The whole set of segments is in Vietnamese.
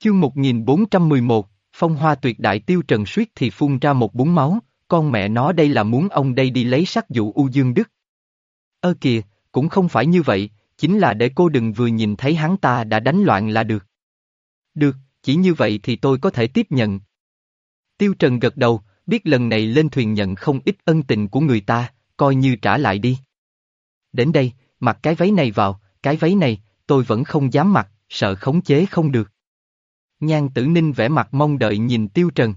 Chương 1411, phong hoa tuyệt đại tiêu trần suýt thì phun ra một búng máu, con mẹ nó đây là muốn ông đây đi lấy sắc dụ U Dương Đức. Ơ kìa, cũng không phải như vậy, chính là để cô đừng vừa nhìn thấy hắn ta đã đánh loạn là được. Được, chỉ như vậy thì tôi có thể tiếp nhận. Tiêu Trần gật đầu, biết lần này lên thuyền nhận không ít ân tình của người ta, coi như trả lại đi. Đến đây, mặc cái váy này vào, cái váy này, tôi vẫn không dám mặc, sợ khống chế không được. Nhan tử ninh vẽ mặt mong đợi nhìn Tiêu Trần.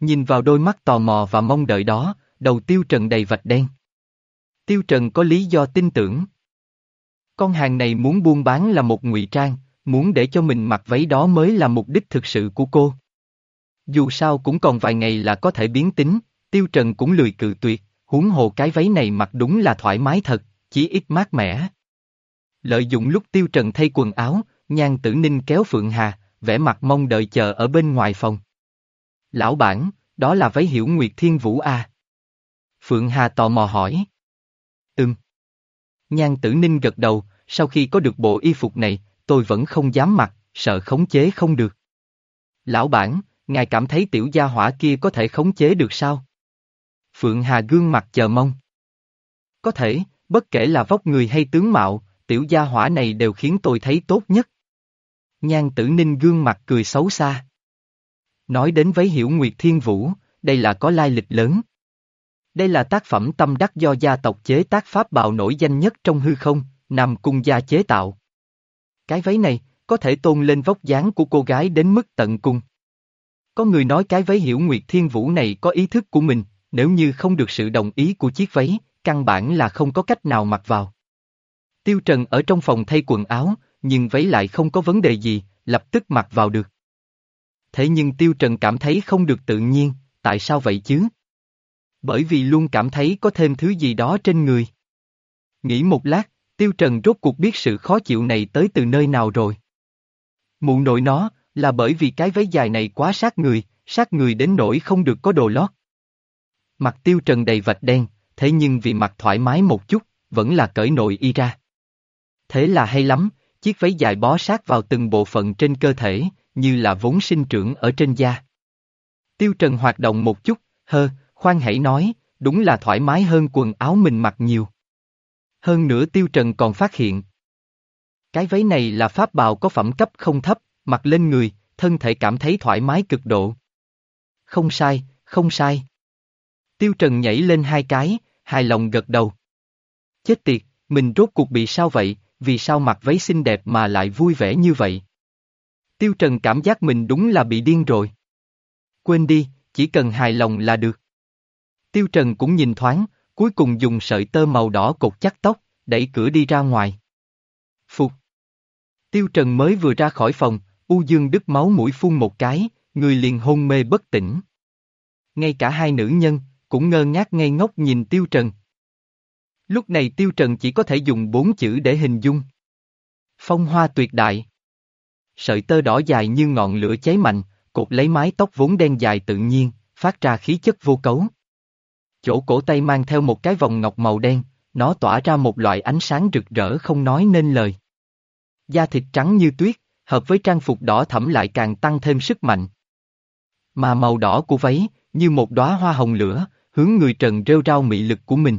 Nhìn vào đôi mắt tò mò và mong đợi đó, đầu Tiêu Trần đầy vạch đen. Tiêu Trần có lý do tin tưởng. Con hàng này muốn buôn bán là một ngụy trang, muốn để cho mình mặc váy đó mới là mục đích thực sự của cô. Dù sao cũng còn vài ngày là có thể biến tính, Tiêu Trần cũng lười cự tuyệt, huống hồ cái váy này mặc đúng là thoải mái thật, chỉ ít mát mẻ. Lợi dụng lúc Tiêu Trần thay quần áo, nhan tử ninh kéo Phượng Hà, vẻ mặt mong đợi chờ ở bên ngoài phòng. Lão bản, đó là váy hiểu Nguyệt Thiên Vũ à? Phượng Hà tò mò hỏi. Ừm. Nhan tử ninh gật đầu, sau khi có được bộ y phục này, tôi vẫn không dám mặc, sợ khống chế không được. Lão bản, ngài cảm thấy tiểu gia hỏa kia có thể khống chế được sao? Phượng Hà gương mặt chờ mong. Có thể, bất kể là vóc người hay tướng mạo, tiểu gia hỏa này đều khiến tôi thấy tốt nhất. Nhan tử ninh gương mặt cười xấu xa. Nói đến váy hiểu Nguyệt Thiên Vũ, đây là có lai lịch lớn. Đây là tác phẩm tâm đắc do gia tộc chế tác pháp bào nổi danh nhất trong hư không, nằm Cung gia chế tạo. Cái váy này, có thể tôn lên vóc dáng của cô gái đến mức tận cung. Có người nói cái váy hiểu Nguyệt Thiên Vũ này có ý thức của mình, nếu như không được sự đồng ý của chiếc váy, căn bản là không có cách nào mặc vào. Tiêu Trần ở trong phòng thay quần áo, nhưng váy lại không có vấn đề gì, lập tức mặc vào được. Thế nhưng Tiêu Trần cảm thấy không được tự nhiên, tại sao vậy chứ? Bởi vì luôn cảm thấy có thêm thứ gì đó trên người. Nghĩ một lát, Tiêu Trần rốt cuộc biết sự khó chịu này tới từ nơi nào rồi. Mụ nội nó, là bởi vì cái váy dài này quá sát người, sát người đến nỗi không được có đồ lót. Mặt Tiêu Trần đầy vạch đen, thế nhưng vì mặt thoải mái một chút, vẫn là cởi nội y ra. Thế là hay lắm, chiếc váy dài bó sát vào từng bộ phận trên cơ thể, như là vốn sinh trưởng ở trên da. Tiêu Trần hoạt động một chút, hơ, khoan hãy nói, đúng là thoải mái hơn quần áo mình mặc nhiều. Hơn nữa Tiêu Trần còn phát hiện. Cái váy này là pháp bào có phẩm cấp không thấp, mặc lên người, thân thể cảm thấy thoải mái cực độ. Không sai, không sai. Tiêu Trần nhảy lên hai cái, hài lòng gật đầu. Chết tiệt, mình rốt cuộc bị sao vậy, vì sao mặc váy xinh đẹp mà lại vui vẻ như vậy? Tiêu Trần cảm giác mình đúng là bị điên rồi. Quên đi, chỉ cần hài lòng là được. Tiêu Trần cũng nhìn thoáng, cuối cùng dùng sợi tơ màu đỏ cột chắc tóc, đẩy cửa đi ra ngoài. Phục. Tiêu Trần mới vừa ra khỏi phòng, U Dương đứt máu mũi phun một cái, người liền hôn mê bất tỉnh. Ngay cả hai nữ nhân, cũng ngơ ngác ngây ngốc nhìn Tiêu Trần. Lúc này Tiêu Trần chỉ có thể dùng bốn chữ để hình dung. Phong hoa tuyệt đại. Sợi tơ đỏ dài như ngọn lửa cháy mạnh, cột lấy mái tóc vốn đen dài tự nhiên, phát ra khí chất vô cấu. Chỗ cổ tay mang theo một cái vòng ngọc màu đen, nó tỏa ra một loại ánh sáng rực rỡ không nói nên lời. Da thịt trắng như tuyết, hợp với trang phục đỏ thẫm lại càng tăng thêm sức mạnh. Mà màu đỏ của váy, như một đóa hoa hồng lửa, hướng người trần rêu rao mị lực của mình.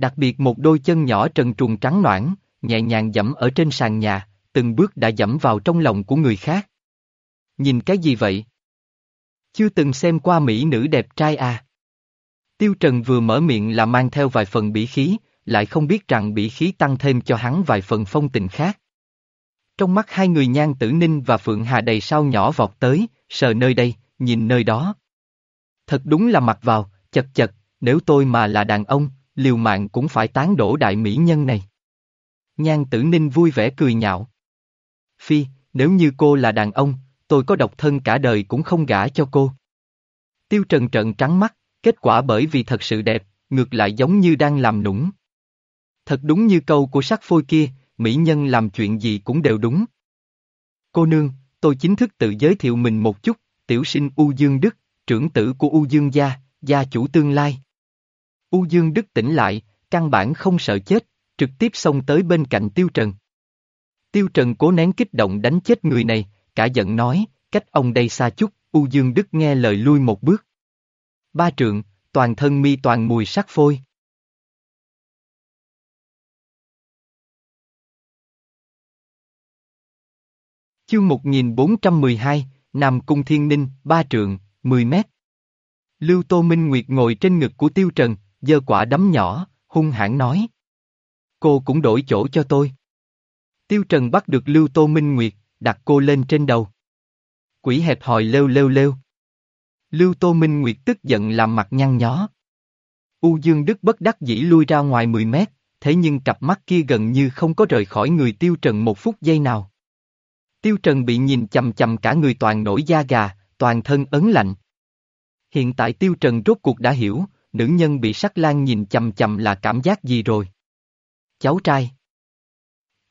Đặc biệt một đôi chân nhỏ trần truồng trắng noãn, nhẹ nhàng dẫm ở trên sàn nhà, từng bước đã dẫm vào trong lòng của người khác. Nhìn cái gì vậy? Chưa từng xem qua mỹ nữ đẹp trai à? Tiêu Trần vừa mở miệng là mang theo vài phần bỉ khí, lại không biết rằng bỉ khí tăng thêm cho hắn vài phần phong tình khác. Trong mắt hai người nhan tử ninh và Phượng Hà đầy sao nhỏ vọt tới, sờ nơi đây, nhìn nơi đó. Thật đúng là mặc vào, chật chật, nếu tôi mà là đàn ông, liều mạng cũng phải tán đổ đại mỹ nhân này. Nhan tử ninh vui vẻ cười nhạo. Phi, nếu như cô là đàn ông, tôi có độc thân cả đời cũng không gả cho cô. Tiêu trần trận trắng mắt, kết quả bởi vì thật sự đẹp, ngược lại giống như đang làm nũng. Thật đúng như câu của sắc phôi kia, mỹ nhân làm chuyện gì cũng đều đúng. Cô nương, tôi chính thức tự giới thiệu mình một chút, tiểu sinh U Dương Đức, trưởng tử của U Dương gia, gia chủ tương lai. U Dương Đức tỉnh lại, căn bản không sợ chết, trực tiếp xông tới bên cạnh Tiêu Trần. Tiêu Trần cố nén kích động đánh chết người này, cả giận nói, cách ông đây xa chút, U Dương Đức nghe lời lui một bước. Ba trượng, toàn thân mi toàn mùi sắc phôi. Chương 1412, Nam Cung Thiên Ninh, ba trượng, 10 mét. Lưu Tô Minh Nguyệt ngồi trên ngực của Tiêu Trần, giơ quả đấm nhỏ, hung hãn nói. Cô cũng đổi chỗ cho tôi. Tiêu Trần bắt được Lưu Tô Minh Nguyệt, đặt cô lên trên đầu. Quỷ hẹp hòi lêu lêu lêu. Lưu Tô Minh Nguyệt tức giận làm mặt nhăn nhó. U Dương Đức bất đắc dĩ lui ra ngoài 10 mét, thế nhưng cặp mắt kia gần như không có rời khỏi người Tiêu Trần một phút giây nào. Tiêu Trần bị nhìn chầm chầm cả người toàn nổi da gà, toàn thân ấn lạnh. Hiện tại Tiêu Trần rốt cuộc đã hiểu, nữ nhân bị sắc lan nhìn chầm chầm là cảm giác gì rồi. Cháu trai.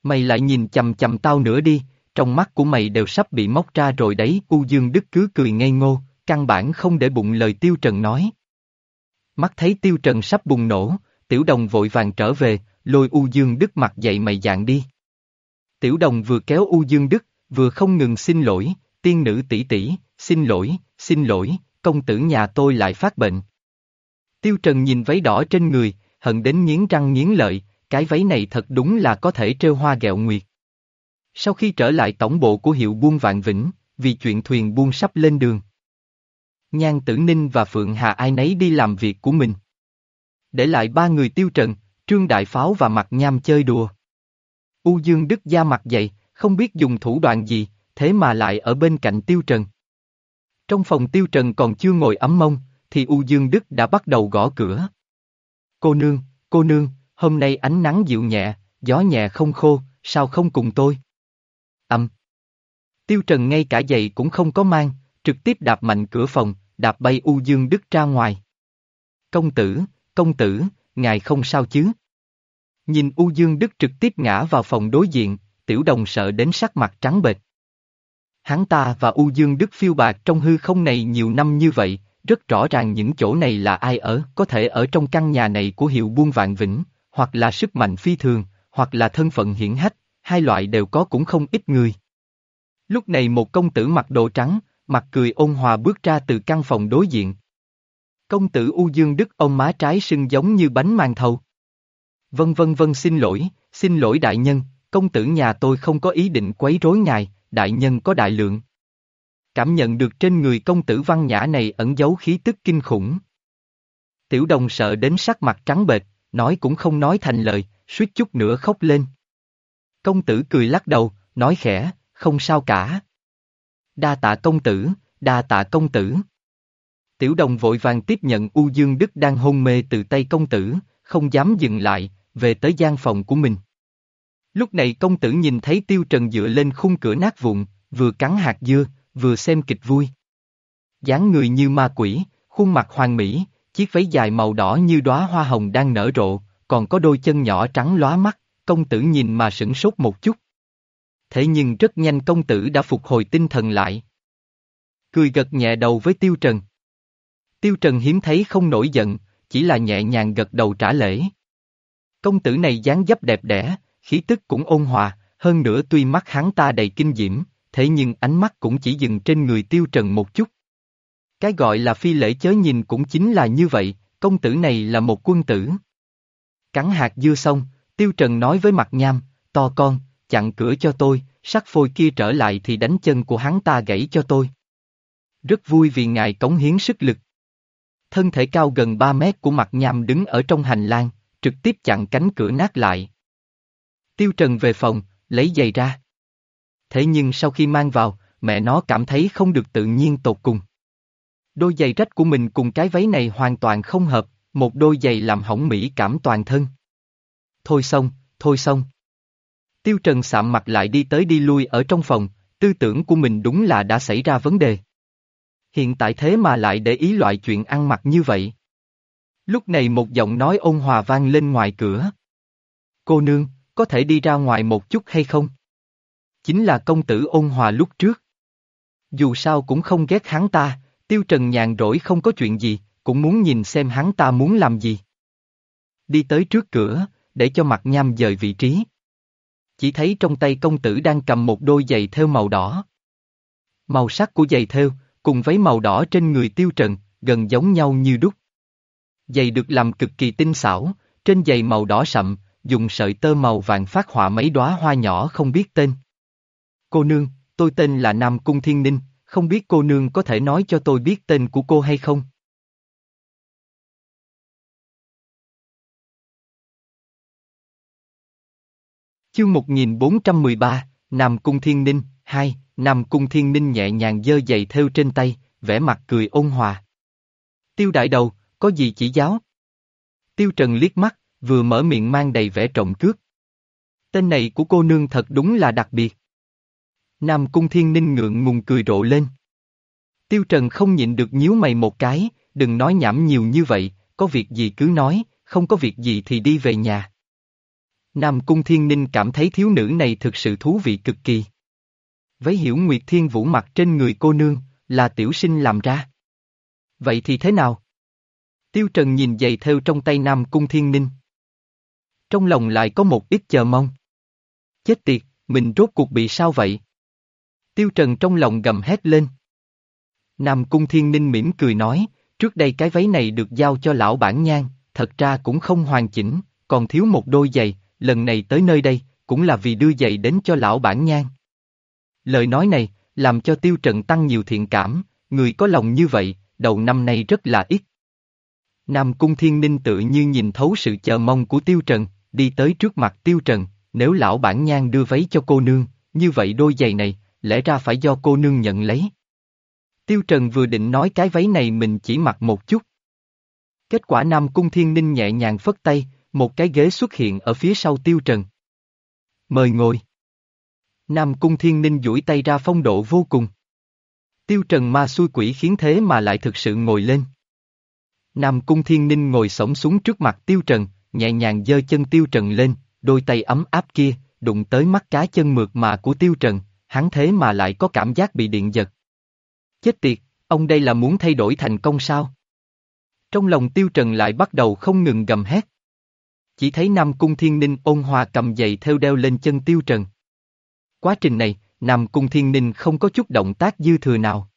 Mày lại nhìn chầm chầm tao nữa đi, trong mắt của mày đều sắp bị móc ra rồi đấy. U Dương Đức cứ cười ngây ngô, căn bản không để bụng lời Tiêu Trần nói. Mắt thấy Tiêu Trần sắp bùng nổ, Tiểu Đồng vội vàng trở về, lôi U Dương Đức mặt dậy mày dạng đi. Tiểu Đồng vừa kéo U Dương Đức, vừa không ngừng xin lỗi, tiên nữ tỷ tỷ, xin lỗi, xin lỗi, công tử nhà tôi lại phát bệnh. Tiêu Trần nhìn váy đỏ trên người, hận đến nghiến răng nghiến lợi, cái váy này thật đúng là có thể trêu hoa gẹo nguyệt. Sau khi trở lại tổng bộ của hiệu buôn Vạn Vĩnh, vì chuyện thuyền buôn sắp lên đường. Nhan Tử Ninh và Phượng Hà ai nấy đi làm việc của mình. Để lại ba người tiêu trần, Trương Đại Pháo và Mặt Nham chơi đùa. U Dương Đức da mặt dày, không biết dùng thủ đoạn gì, thế mà lại ở bên cạnh Tiêu Trần. Trong phòng Tiêu Trần còn chưa ngồi ấm mông, thì U Dương Đức đã bắt đầu gõ cửa. Cô nương, cô nương, hôm nay ánh nắng dịu nhẹ, gió nhẹ không khô, sao không cùng tôi? Âm. Tiêu Trần ngay cả giày cũng không có mang, trực tiếp đạp mạnh cửa phòng, đạp bay U Dương Đức ra ngoài. Công tử, công tử, ngài không sao chứ? Nhìn U Dương Đức trực tiếp ngã vào phòng đối diện, tiểu đồng sợ đến sắc mặt trắng bệch. Hắn ta và U Dương Đức phiêu bạc trong hư không này nhiều năm như vậy, rất rõ ràng những chỗ này là ai ở, có thể ở trong căn nhà này của hiệu buôn vạn vĩnh, hoặc là sức mạnh phi thường, hoặc là thân phận hiển hách, hai loại đều có cũng không ít người. Lúc này một công tử mặc đồ trắng, mặt cười ôn hòa bước ra từ căn phòng đối diện. Công tử U Dương Đức ông má trái sưng giống như bánh màn thầu. Vân vân vân xin lỗi, xin lỗi đại nhân, công tử nhà tôi không có ý định quấy rối ngài, đại nhân có đại lượng. Cảm nhận được trên người công tử văn nhã này ẩn giấu khí tức kinh khủng. Tiểu đồng sợ đến sắc mặt trắng bệch, nói cũng không nói thành lời, suýt chút nữa khóc lên. Công tử cười lắc đầu, nói khẽ, không sao cả. Đa tạ công tử, đa tạ công tử. Tiểu đồng vội vàng tiếp nhận U Dương Đức đang hôn mê từ tay công tử, không dám dừng lại, về tới gian phòng của mình. Lúc này công tử nhìn thấy tiêu trần dựa lên khung cửa nát vụn, vừa cắn hạt dưa, vừa xem kịch vui. dáng người như ma quỷ, khuôn mặt hoàng mỹ, chiếc váy dài màu đỏ như đóa hoa hồng đang nở rộ, còn có đôi chân nhỏ trắng lóa mắt, công tử nhìn mà sửng sốt một chút. Thế nhưng rất nhanh công tử đã phục hồi tinh thần lại. Cười gật nhẹ đầu với Tiêu Trần. Tiêu Trần hiếm thấy không nổi giận, chỉ là nhẹ nhàng gật đầu trả lễ. Công tử này dáng dấp đẹp đẽ, khí tức cũng ôn hòa, hơn nữa tuy mắt hắn ta đầy kinh diễm, thế nhưng ánh mắt cũng chỉ dừng trên người tiêu trần một chút. Cái gọi là phi lễ chớ nhìn cũng chính là như vậy, công tử này là một quân tử. Cắn hạt dưa xong, tiêu trần nói với mặt nham, to con, chặn cửa cho tôi, sắc phôi kia trở lại thì đánh chân của hắn ta gãy cho tôi. Rất vui vì ngài cống hiến sức lực. Thân thể cao gần 3 mét của mặt nham đứng ở trong hành lang, trực tiếp chặn cánh cửa nát lại. Tiêu Trần về phòng, lấy giày ra. Thế nhưng sau khi mang vào, mẹ nó cảm thấy không được tự nhiên tột cùng. Đôi giày rách của mình cùng cái váy này hoàn toàn không hợp, một đôi giày làm hỏng mỹ cảm toàn thân. Thôi xong, thôi xong. Tiêu Trần sạm mặt lại đi tới đi lui ở trong phòng, tư tưởng của mình đúng là đã xảy ra vấn đề. Hiện tại thế mà lại để ý loại chuyện ăn mặc như vậy. Lúc này một giọng nói ôn hòa vang lên ngoài cửa. Cô nương, có thể đi ra ngoài một chút hay không? Chính là công tử ôn hòa lúc trước. Dù sao cũng không ghét hắn ta, tiêu trần nhàn rỗi không có chuyện gì, cũng muốn nhìn xem hắn ta muốn làm gì. Đi tới trước cửa, để cho mặt nham dời vị trí. Chỉ thấy trong tay công tử đang cầm một đôi giày theo màu đỏ. Màu sắc của giày thêu, cùng váy màu đỏ trên người tiêu trần, gần giống nhau như đúc. Giày được làm cực kỳ tinh xảo, trên giày màu đỏ sậm, dùng sợi tơ màu vàng phát họa mấy đóa hoa nhỏ không biết tên. Cô nương, tôi tên là Nam Cung Thiên Ninh, không biết cô nương có thể nói cho tôi biết tên của cô hay không? Chương 1413, Nam Cung Thiên Ninh, 2, Nam Cung Thiên Ninh nhẹ nhàng dơ giày theo trên tay, vẻ mặt cười ôn hòa. Tiêu đại đầu, có gì chỉ giáo? Tiêu Trần liếc mắt, vừa mở miệng mang đầy vẻ trọng cước. Tên này của cô nương thật đúng là đặc biệt. Nam Cung Thiên Ninh ngượng ngùng cười rộ lên. Tiêu Trần không nhịn được nhíu mày một cái, đừng nói nhảm nhiều như vậy, có việc gì cứ nói, không có việc gì thì đi về nhà. Nam Cung Thiên Ninh cảm thấy thiếu nữ này thực sự thú vị cực kỳ. Váy hiểu Nguyệt Thiên Vũ mặt trên người cô nương, là tiểu sinh làm ra. Vậy thì thế nào? Tiêu Trần nhìn giày theo trong tay Nam Cung Thiên Ninh. Trong lòng lại có một ít chờ mong. Chết tiệt, mình rốt cuộc bị sao vậy? Tiêu Trần trong lòng gầm hét lên. Nam Cung Thiên Ninh mỉm cười nói, trước đây cái váy này được giao cho lão bản nhang, thật ra cũng không hoàn chỉnh, còn thiếu một đôi giày, lần này tới nơi đây, cũng là vì đưa giày đến cho lão bản nhang. Lời nói này, làm cho Tiêu Trần tăng nhiều thiện cảm, người có lòng như vậy, đầu năm nay rất là ít. Nam Cung Thiên Ninh tự như nhìn thấu sự chờ mong của Tiêu Trần, đi tới trước mặt Tiêu Trần, nếu lão bản nhang đưa váy cho cô nương, như vậy đôi giày này, lẽ ra phải do cô nương nhận lấy. Tiêu Trần vừa định nói cái váy này mình chỉ mặc một chút. Kết quả Nam Cung Thiên Ninh nhẹ nhàng phất tay, một cái ghế xuất hiện ở phía sau Tiêu Trần. Mời ngồi. Nam Cung Thiên Ninh duỗi tay ra phong độ vô cùng. Tiêu Trần ma xui quỷ khiến thế mà lại thực sự ngồi lên. Nam Cung Thiên Ninh ngồi sổng xuống trước mặt Tiêu Trần, nhẹ nhàng giơ chân Tiêu Trần lên, đôi tay ấm áp kia, đụng tới mắt cá chân mượt mà của Tiêu Trần, hắn thế mà lại có cảm giác bị điện giật. Chết tiệt, ông đây là muốn thay đổi thành công sao? Trong lòng Tiêu Trần lại bắt đầu không ngừng gầm hét. Chỉ thấy Nam Cung Thiên Ninh ôn hòa cầm giày theo đeo lên chân Tiêu Trần. Quá trình này, Nam Cung Thiên Ninh không có chút động tác dư thừa nào.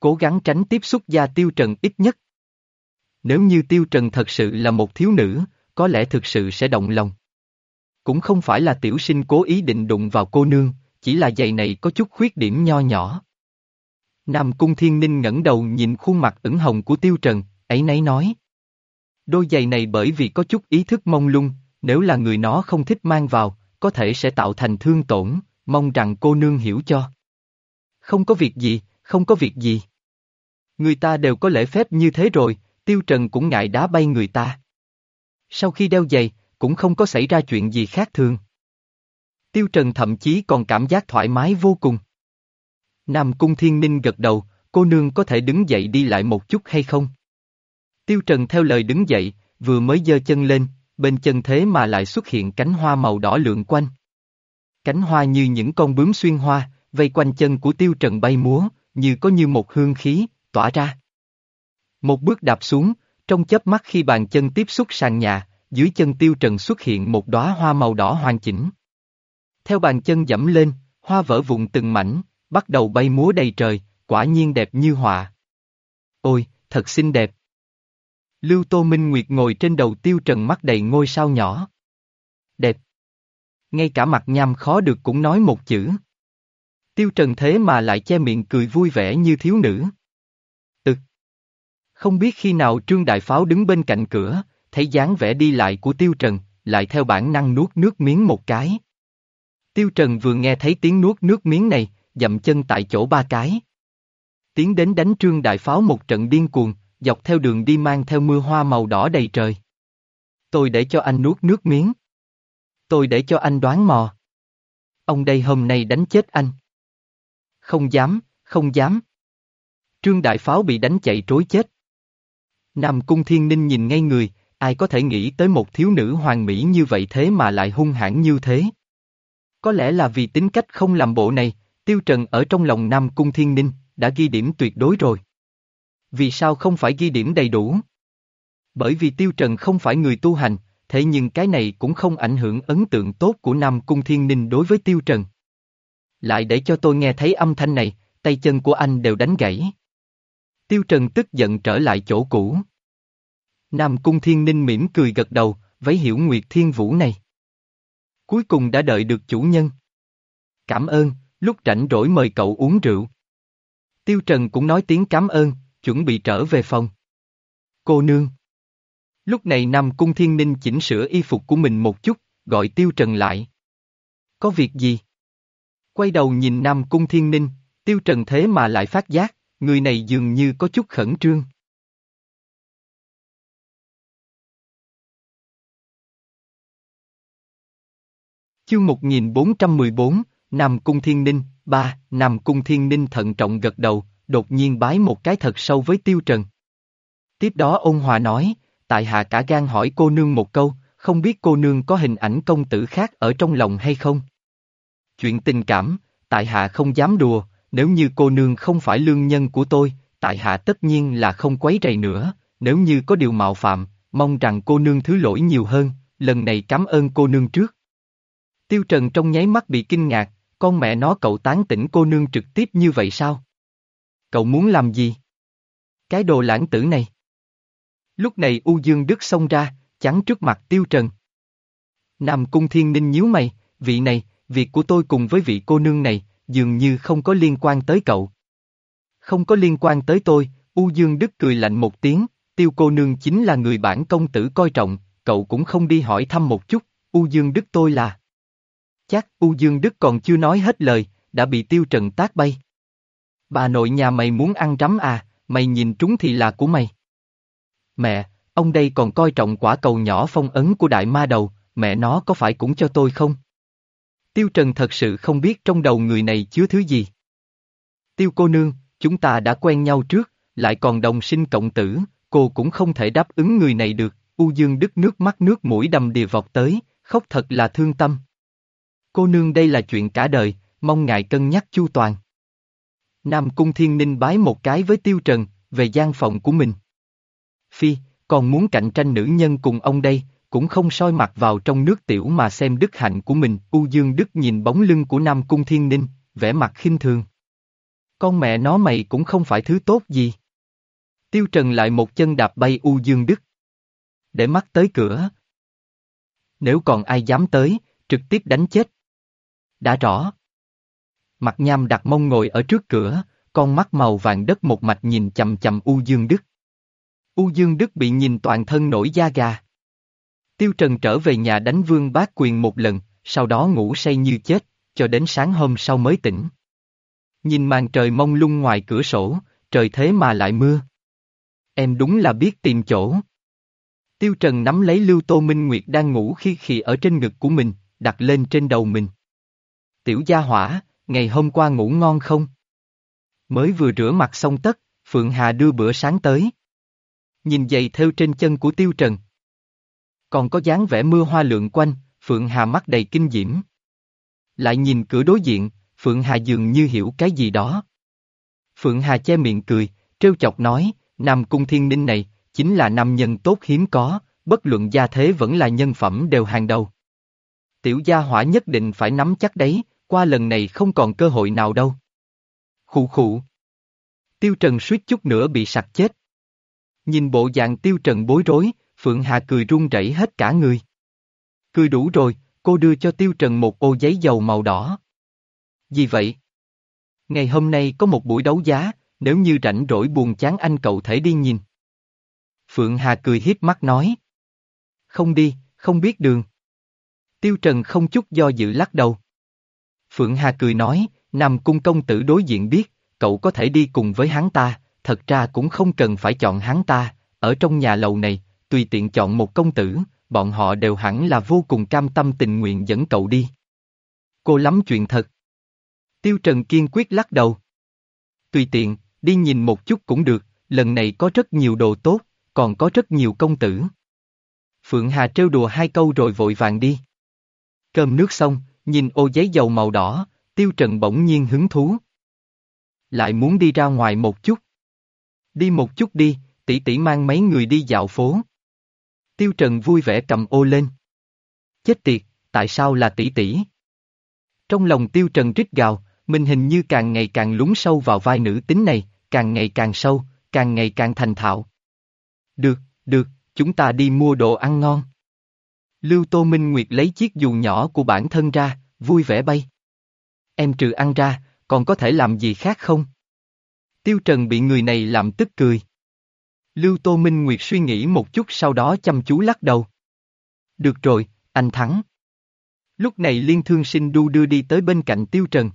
Cố gắng tránh tiếp xúc da Tiêu Trần ít nhất. Nếu như Tiêu Trần thật sự là một thiếu nữ, có lẽ thực sự sẽ động lòng. Cũng không phải là tiểu sinh cố ý định đụng vào cô nương, chỉ là giày này có chút khuyết điểm nho nhỏ. Nam Cung Thiên Ninh ngẩng đầu nhìn khuôn mặt ửng hồng của Tiêu Trần, ấy nấy nói. Đôi giày này bởi vì có chút ý thức mông lung, nếu là người nó không thích mang vào, có thể sẽ tạo thành thương tổn, mong rằng cô nương hiểu cho. Không có việc gì, không có việc gì. Người ta đều có lễ phép như thế rồi, Tiêu Trần cũng ngại đá bay người ta. Sau khi đeo giày, cũng không có xảy ra chuyện gì khác thường. Tiêu Trần thậm chí còn cảm giác thoải mái vô cùng. Nam Cung Thiên Ninh gật đầu, cô nương có thể đứng dậy đi lại một chút hay không? Tiêu Trần theo lời đứng dậy, vừa mới giơ chân lên, bên chân thế mà lại xuất hiện cánh hoa màu đỏ lượn quanh. Cánh hoa như những con bướm xuyên hoa, vây quanh chân của Tiêu Trần bay múa, như có như một hương khí, tỏa ra. Một bước đạp xuống, trong chớp mắt khi bàn chân tiếp xúc sàn nhà, dưới chân Tiêu Trần xuất hiện một đóa hoa màu đỏ hoàn chỉnh. Theo bàn chân dẫm lên, hoa vỡ vụn từng mảnh, bắt đầu bay múa đầy trời, quả nhiên đẹp như họa. Ôi, thật xinh đẹp. Lưu Tô Minh Nguyệt ngồi trên đầu tiêu trần mắt đầy ngôi sao nhỏ. Đẹp. Ngay cả mặt nham khó được cũng nói một chữ. Tiêu trần thế mà lại che miệng cười vui vẻ như thiếu nữ. Ừ. Không biết khi nào Trương Đại Pháo đứng bên cạnh cửa, thấy dáng vẻ đi lại của Tiêu Trần, lại theo bản năng nuốt nước miếng một cái. Tiêu Trần vừa nghe thấy tiếng nuốt nước miếng này, dậm chân tại chỗ ba cái. Tiến đến đánh Trương Đại Pháo một trận điên cuồng, dọc theo đường đi mang theo mưa hoa màu đỏ đầy trời. Tôi để cho anh nuốt nước miếng. Tôi để cho anh đoán mò. Ông đây hôm nay đánh chết anh. Không dám, không dám. Trương Đại Pháo bị đánh chạy trối chết. Nam Cung Thiên Ninh nhìn ngay người, ai có thể nghĩ tới một thiếu nữ hoàng mỹ như vậy thế mà lại hung hãn như thế. Có lẽ là vì tính cách không làm bộ này, Tiêu Trần ở trong lòng Nam Cung Thiên Ninh, đã ghi điểm tuyệt đối rồi. Vì sao không phải ghi điểm đầy đủ? Bởi vì Tiêu Trần không phải người tu hành, thế nhưng cái này cũng không ảnh hưởng ấn tượng tốt của Nam Cung Thiên Ninh đối với Tiêu Trần. Lại để cho tôi nghe thấy âm thanh này, tay chân của anh đều đánh gãy. Tiêu Trần tức giận trở lại chỗ cũ. Nam Cung Thiên Ninh mỉm cười gật đầu, vấy hiểu Nguyệt Thiên Vũ này. Cuối cùng đã đợi được chủ nhân. Cảm ơn, lúc rảnh rỗi mời cậu uống rượu. Tiêu Trần cũng nói tiếng cảm ơn, chuẩn bị trở về phòng. Cô nương. Lúc này Nam Cung Thiên Ninh chỉnh sửa y phục của mình một chút, gọi Tiêu Trần lại. Có việc gì? Quay đầu nhìn Nam Cung Thiên Ninh, Tiêu Trần thế mà lại phát giác, người này dường như có chút khẩn trương. Chương 1414, Nam Cung Thiên Ninh, ba, Nam Cung Thiên Ninh thận trọng gật đầu, đột nhiên bái một cái thật sâu với Tiêu Trần. Tiếp đó ôn hòa nói, tại hạ cả gan hỏi cô nương một câu, không biết cô nương có hình ảnh công tử khác ở trong lòng hay không? Chuyện tình cảm, tại hạ không dám đùa, nếu như cô nương không phải lương nhân của tôi, tại hạ tất nhiên là không quấy rầy nữa, nếu như có điều mạo phạm, mong rằng cô nương thứ lỗi nhiều hơn, lần này cảm ơn cô nương trước. Tiêu Trần trong nháy mắt bị kinh ngạc, con mẹ nó cậu tán tỉnh cô nương trực tiếp như vậy sao? Cậu muốn làm gì? Cái đồ lãng tử này. Lúc này U Dương Đức xông ra, chắn trước mặt Tiêu Trần. Nam Cung Thiên Ninh nhíu mày, vị này, việc của tôi cùng với vị cô nương này, dường như không có liên quan tới cậu. Không có liên quan tới tôi, U Dương Đức cười lạnh một tiếng, tiêu cô nương chính là người bản công tử coi trọng, cậu cũng không đi hỏi thăm một chút, U Dương Đức tôi là. Chắc U Dương Đức còn chưa nói hết lời, đã bị tiêu trần tác bay. Bà nội nhà mày muốn ăn rắm à, mày nhìn trúng thì là của mày. Mẹ, ông đây còn coi trọng quả cầu nhỏ phong ấn của đại ma đầu, mẹ nó có phải cũng cho tôi không? Tiêu Trần thật sự không biết trong đầu người này chứa thứ gì. Tiêu cô nương, chúng ta đã quen nhau trước, lại còn đồng sinh cộng tử, cô cũng không thể đáp ứng người này được, U Dương Đức nước mắt nước mũi đầm đìa vọt tới, khóc thật là thương tâm. Cô nương đây là chuyện cả đời, mong ngài cân nhắc chu toàn. Nam Cung Thiên Ninh bái một cái với Tiêu Trần, về gian phòng của mình. Phi, còn muốn cạnh tranh nữ nhân cùng ông đây, cũng không soi mặt vào trong nước tiểu mà xem đức hạnh của mình. U Dương Đức nhìn bóng lưng của Nam Cung Thiên Ninh, vẻ mặt khinh thường. Con mẹ nó mày cũng không phải thứ tốt gì. Tiêu Trần lại một chân đạp bay U Dương Đức. Để mắt tới cửa. Nếu còn ai dám tới, trực tiếp đánh chết. Đã rõ. Mặt nham đặt mông ngồi ở trước cửa, con mắt màu vàng đất một mạch nhìn chầm chầm U Dương Đức. U Dương Đức bị nhìn toàn thân nổi da gà. Tiêu Trần trở về nhà đánh vương bát quyền một lần, sau đó ngủ say như chết, cho đến sáng hôm sau mới tỉnh. Nhìn màn trời mông lung ngoài cửa sổ, trời thế mà lại mưa. Em đúng là biết tìm chỗ. Tiêu Trần nắm lấy Lưu Tô Minh Nguyệt đang ngủ khi khì ở trên ngực của mình, đặt lên trên đầu mình. Tiểu gia hỏa, ngày hôm qua ngủ ngon không? Mới vừa rửa mặt xong tất, Phượng Hà đưa bữa sáng tới. Nhìn giày theo trên chân của Tiêu Trần, còn có dáng vẻ mưa hoa lượng quanh, Phượng Hà mắt đầy kinh diễm. Lại nhìn cửa đối diện, Phượng Hà dường như hiểu cái gì đó. Phượng Hà che miệng cười, trêu chọc nói, Nam Cung Thiên Ninh này, chính là nam nhân tốt hiếm có, bất luận gia thế vẫn là nhân phẩm đều hàng đầu. Tiểu gia hỏa nhất định phải nắm chắc đấy, qua lần này không còn cơ hội nào đâu. Khụ khụ. Tiêu Trần suýt chút nữa bị sặc chết. Nhìn bộ dạng Tiêu Trần bối rối, Phượng Hà cười run rẩy hết cả người. Cười đủ rồi, cô đưa cho Tiêu Trần một ô giấy dầu màu đỏ. Gì vậy? Ngày hôm nay có một buổi đấu giá, nếu như rảnh rỗi buồn chán anh cậu thể đi nhìn. Phượng Hà cười hiếp mắt nói. Không đi, không biết đường. Tiêu Trần không chút do dự lắc đầu. Phượng Hà cười nói, Nam Cung công tử đối diện biết, cậu có thể đi cùng với hắn ta, thật ra cũng không cần phải chọn hắn ta, ở trong nhà lầu này, tùy tiện chọn một công tử, bọn họ đều hẳn là vô cùng cam tâm tình nguyện dẫn cậu đi. Cô lắm chuyện thật. Tiêu Trần kiên quyết lắc đầu. Tùy tiện, đi nhìn một chút cũng được, lần này có rất nhiều đồ tốt, còn có rất nhiều công tử. Phượng Hà trêu đùa hai câu rồi vội vàng đi. Cơm nước xong, nhìn ô giấy dầu màu đỏ, Tiêu Trần bỗng nhiên hứng thú. Lại muốn đi ra ngoài một chút. Đi một chút đi, tỷ tỷ mang mấy người đi dạo phố. Tiêu Trần vui vẻ cầm ô lên. Chết tiệt, tại sao là tỷ tỷ? Trong lòng Tiêu Trần rít gào, mình hình như càng ngày càng lún sâu vào vai nữ tính này, càng ngày càng sâu, càng ngày càng thành thạo. Được, được, chúng ta đi mua đồ ăn ngon. Lưu Tô Minh Nguyệt lấy chiếc dù nhỏ của bản thân ra, vui vẻ bay. Em trừ ăn ra, còn có thể làm gì khác không? Tiêu Trần bị người này làm tức cười. Lưu Tô Minh Nguyệt suy nghĩ một chút sau đó chăm chú lắc đầu. Được rồi, anh thắng. Lúc này Liên Thương Sinh đu đưa đi tới bên cạnh Tiêu Trần.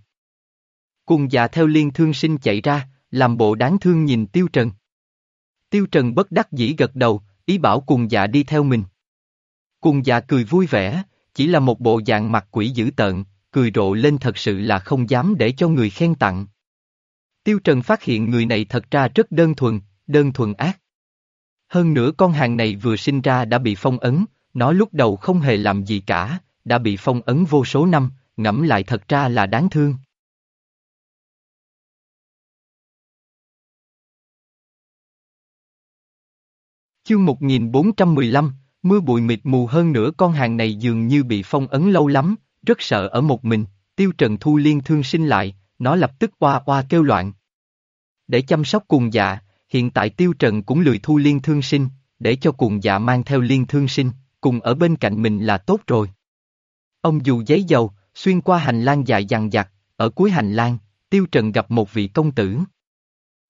Cùng dạ theo Liên Thương Sinh chạy ra, làm bộ đáng thương nhìn Tiêu Trần. Tiêu Trần bất đắc dĩ gật đầu, ý bảo cùng dạ đi theo mình. Cùng dạ cười vui vẻ, chỉ là một bộ dạng mặt quỷ dữ tợn, cười rộ lên thật sự là không dám để cho người khen tặng. Tiêu Trần phát hiện người này thật ra rất đơn thuần, đơn thuần ác. Hơn nữa con hàng này vừa sinh ra đã bị phong ấn, nó lúc đầu không hề làm gì cả, đã bị phong ấn vô số năm, ngẫm lại thật ra là đáng thương. Chương 1415, mưa bụi mịt mù hơn nữa con hàng này dường như bị phong ấn lâu lắm, rất sợ ở một mình, tiêu trần thu liên thương sinh lại, nó lập tức oa oa kêu loạn. Để chăm sóc cùng dạ, hiện tại tiêu trần cũng lười thu liên thương sinh, để cho cùng dạ mang theo liên thương sinh, cùng ở bên cạnh mình là tốt rồi. Ông dù giấy dầu, xuyên qua hành lang dài dằng dặc, ở cuối hành lang, tiêu trần gặp một vị công tử.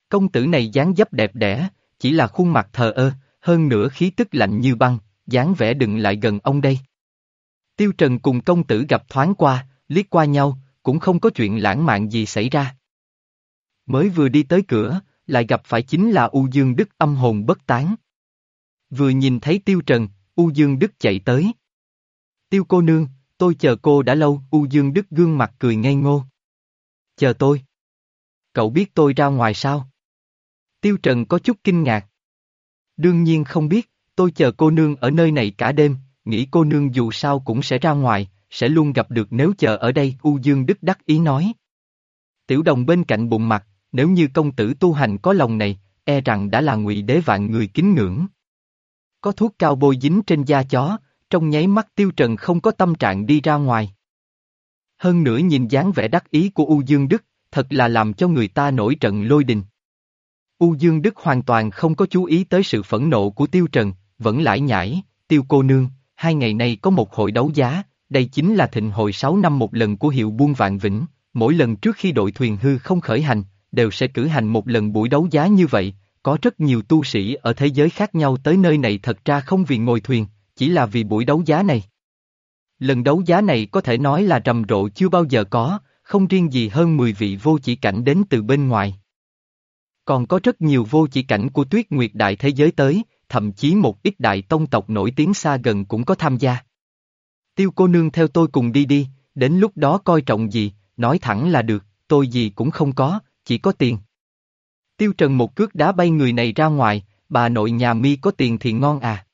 Công tử này dáng dấp đẹp đẽ, chỉ là khuôn mặt thờ ơ, hơn nữa khí tức lạnh như băng, dáng vẻ đừng lại gần ông đây. Tiêu Trần cùng công tử gặp thoáng qua, liếc qua nhau, cũng không có chuyện lãng mạn gì xảy ra. Mới vừa đi tới cửa, lại gặp phải chính là U Dương Đức âm hồn bất tán. Vừa nhìn thấy Tiêu Trần, U Dương Đức chạy tới. Tiêu cô nương, tôi chờ cô đã lâu, U Dương Đức gương mặt cười ngây ngô. Chờ tôi. Cậu biết tôi ra ngoài sao? Tiêu Trần có chút kinh ngạc. Đương nhiên không biết, tôi chờ cô nương ở nơi này cả đêm, nghĩ cô nương dù sao cũng sẽ ra ngoài, sẽ luôn gặp được nếu chờ ở đây, U Dương Đức đắc ý nói. Tiểu đồng bên cạnh bụng mặt, nếu như công tử tu hành có lòng này, e rằng đã là ngụy đế vạn người kính ngưỡng. Có thuốc cao bôi dính trên da chó, trong nháy mắt tiêu trần không có tâm trạng đi ra ngoài. Hơn nữa nhìn dáng vẻ đắc ý của U Dương Đức, thật là làm cho người ta nổi trận lôi đình. U Dương Đức hoàn toàn không có chú ý tới sự phẫn nộ của Tiêu Trần, vẫn lải nhải, Tiêu cô nương, hai ngày nay có một hội đấu giá, đây chính là thịnh hội 6 năm một lần của hiệu buôn vạn vĩnh, mỗi lần trước khi đội thuyền hư không khởi hành, đều sẽ cử hành một lần buổi đấu giá như vậy, có rất nhiều tu sĩ ở thế giới khác nhau tới nơi này thật ra không vì ngồi thuyền, chỉ là vì buổi đấu giá này. Lần đấu giá này có thể nói là rầm rộ chưa bao giờ có, không riêng gì hơn 10 vị vô chỉ cảnh đến từ bên ngoài. Còn có rất nhiều vô chỉ cảnh của tuyết nguyệt đại thế giới tới, thậm chí một ít đại tông tộc nổi tiếng xa gần cũng có tham gia. Tiêu cô nương theo tôi cùng đi đi, đến lúc đó coi trọng gì, nói thẳng là được, tôi gì cũng không có, chỉ có tiền. Tiêu Trần một cước đá bay người này ra ngoài, bà nội nhà mi có tiền thì ngon à.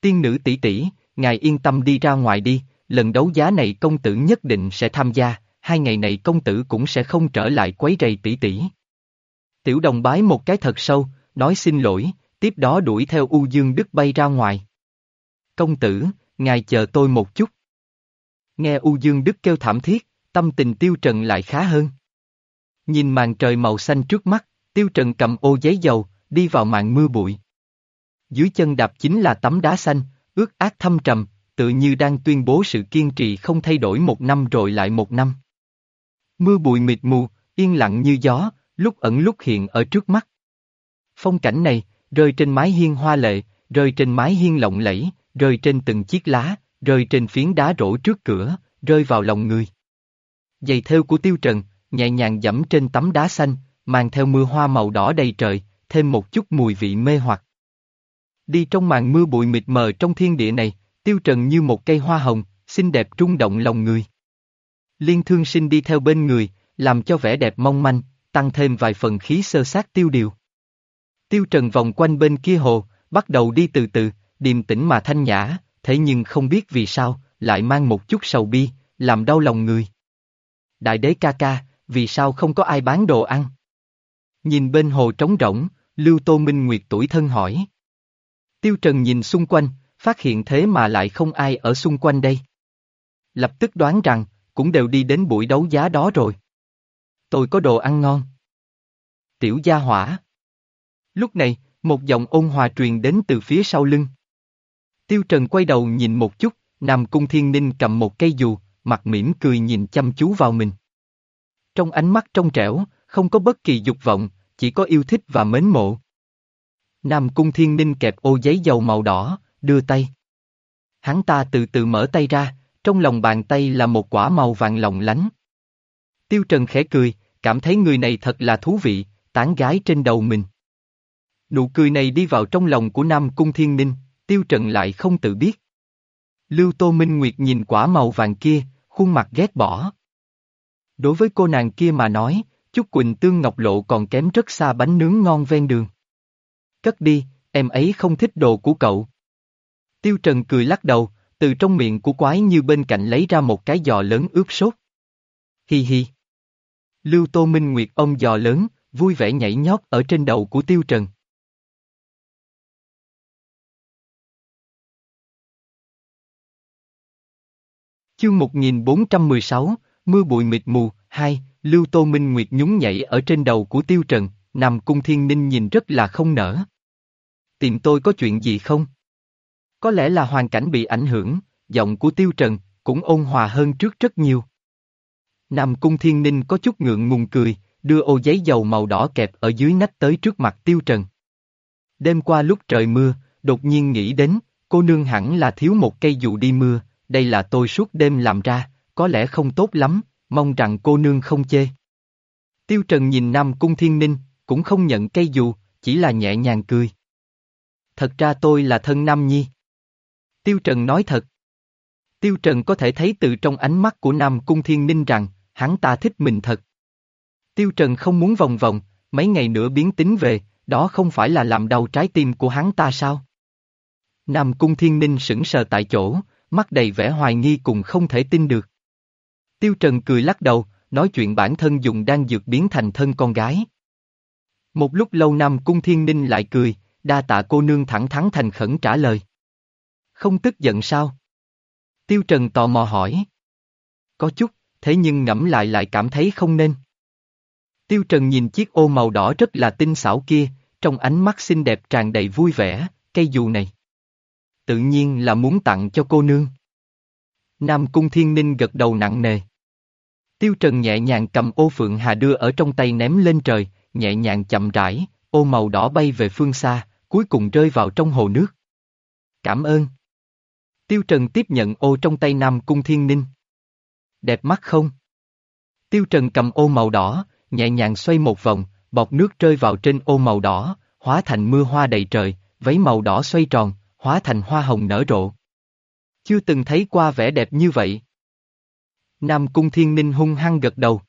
Tiên nữ tỷ tỷ, ngài yên tâm đi ra ngoài đi, lần đấu giá này công tử nhất định sẽ tham gia, hai ngày này công tử cũng sẽ không trở lại quấy rầy tỷ tỷ. Tiểu đồng bái một cái thật sâu, nói xin lỗi, tiếp đó đuổi theo U Dương Đức bay ra ngoài. Công tử, ngài chờ tôi một chút. Nghe U Dương Đức kêu thảm thiết, tâm tình Tiêu Trần lại khá hơn. Nhìn màn trời màu xanh trước mắt, Tiêu Trần cầm ô giấy dầu, đi vào màn mưa bụi. Dưới chân đạp chính là tấm đá xanh, ướt ác thâm trầm, tự như đang tuyên bố sự kiên trì không thay đổi một năm rồi lại một năm. Mưa bụi mịt mù, yên lặng như gió, lúc ẩn lúc hiện ở trước mắt. Phong cảnh này, rơi trên mái hiên hoa lệ, rơi trên mái hiên lộng lẫy, rơi trên từng chiếc lá, rơi trên phiến đá rổ trước cửa, rơi vào lòng người. Giày theo của Tiêu Trần, nhẹ nhàng dẫm trên tấm đá xanh, mang theo mưa hoa màu đỏ đầy trời, thêm một chút mùi vị mê hoặc. Đi trong màn mưa bụi mịt mờ trong thiên địa này, Tiêu Trần như một cây hoa hồng, xinh đẹp trung động lòng người. Liên thương sinh đi theo bên người, làm cho vẻ đẹp mong manh, tăng thêm vài phần khí sơ sát tiêu điều. Tiêu Trần vòng quanh bên kia hồ, bắt đầu đi từ từ, điềm tĩnh mà thanh nhã, thế nhưng không biết vì sao, lại mang một chút sầu bi, làm đau lòng người. Đại đế ca ca, vì sao không có ai bán đồ ăn? Nhìn bên hồ trống rỗng, Lưu Tô Minh Nguyệt tuổi thân hỏi. Tiêu Trần nhìn xung quanh, phát hiện thế mà lại không ai ở xung quanh đây. Lập tức đoán rằng, cũng đều đi đến buổi đấu giá đó rồi. tôi có đồ ăn ngon. Tiểu gia hỏa. Lúc này, một giọng ôn hòa truyền đến từ phía sau lưng. Tiêu Trần quay đầu nhìn một chút, Nam Cung Thiên Ninh cầm một cây dù, mặt mỉm cười nhìn chăm chú vào mình. Trong ánh mắt trong trẻo, không có bất kỳ dục vọng, chỉ có yêu thích và mến mộ. Nam Cung Thiên Ninh kẹp ô giấy dầu màu đỏ, đưa tay. Hắn ta từ từ mở tay ra, trong lòng bàn tay là một quả màu vàng lộng lánh. Tiêu Trần khẽ cười, cảm thấy người này thật là thú vị, tán gái trên đầu mình. Nụ cười này đi vào trong lòng của Nam Cung Thiên Ninh, Tiêu Trần lại không tự biết. Lưu Tô Minh Nguyệt nhìn quả màu vàng kia, khuôn mặt ghét bỏ. Đối với cô nàng kia mà nói, chút Quỳnh Tương Ngọc Lộ còn kém rất xa bánh nướng ngon ven đường. Cất đi, em ấy không thích đồ của cậu. Tiêu Trần cười lắc đầu, từ trong miệng của quái như bên cạnh lấy ra một cái giò lớn ướp sốt. Hi hi. Lưu Tô Minh Nguyệt ông giò lớn, vui vẻ nhảy nhót ở trên đầu của Tiêu Trần. Chương 1416, Mưa bụi mịt mù, 2, Lưu Tô Minh Nguyệt nhún nhảy ở trên đầu của Tiêu Trần, nằm cung thiên ninh nhìn rất là không nở. Tìm tôi có chuyện gì không? Có lẽ là hoàn cảnh bị ảnh hưởng, giọng của Tiêu Trần cũng ôn hòa hơn trước rất nhiều. Nam Cung Thiên Ninh có chút ngượng ngùng cười, đưa ô giấy dầu màu đỏ kẹp ở dưới nách tới trước mặt Tiêu Trần. Đêm qua lúc trời mưa, đột nhiên nghĩ đến, cô nương hẳn là thiếu một cây dù đi mưa, đây là tôi suốt đêm làm ra, có lẽ không tốt lắm, mong rằng cô nương không chê. Tiêu Trần nhìn Nam Cung Thiên Ninh, cũng không nhận cây dù, chỉ là nhẹ nhàng cười. Thật ra tôi là thân Nam Nhi. Tiêu Trần nói thật. Tiêu Trần có thể thấy từ trong ánh mắt của Nam Cung Thiên Ninh rằng, hắn ta thích mình thật. Tiêu Trần không muốn vòng vòng, mấy ngày nữa biến tính về, đó không phải là làm đau trái tim của hắn ta sao? Nam Cung Thiên Ninh sững sờ tại chỗ, mắt đầy vẻ hoài nghi cùng không thể tin được. Tiêu Trần cười lắc đầu, nói chuyện bản thân dùng đang dược biến thành thân con gái. Một lúc lâu năm Cung Thiên Ninh lại cười, đa tạ cô nương thẳng thắn thành khẩn trả lời. Không tức giận sao? Tiêu Trần tò mò hỏi. Có chút, thế nhưng ngẫm lại lại cảm thấy không nên. Tiêu Trần nhìn chiếc ô màu đỏ rất là tinh xảo kia, trong ánh mắt xinh đẹp tràn đầy vui vẻ, cây dù này. Tự nhiên là muốn tặng cho cô nương. Nam Cung Thiên Ninh gật đầu nặng nề. Tiêu Trần nhẹ nhàng cầm ô phượng hà đưa ở trong tay ném lên trời, nhẹ nhàng chậm rãi, ô màu đỏ bay về phương xa, cuối cùng rơi vào trong hồ nước. Cảm ơn. Tiêu Trần tiếp nhận ô trong tay Nam Cung Thiên Ninh. Đẹp mắt không? Tiêu Trần cầm ô màu đỏ, nhẹ nhàng xoay một vòng, bọt nước rơi vào trên ô màu đỏ, hóa thành mưa hoa đầy trời, váy màu đỏ xoay tròn, hóa thành hoa hồng nở rộ. Chưa từng thấy qua vẻ đẹp như vậy. Nam Cung Thiên Ninh hung hăng gật đầu.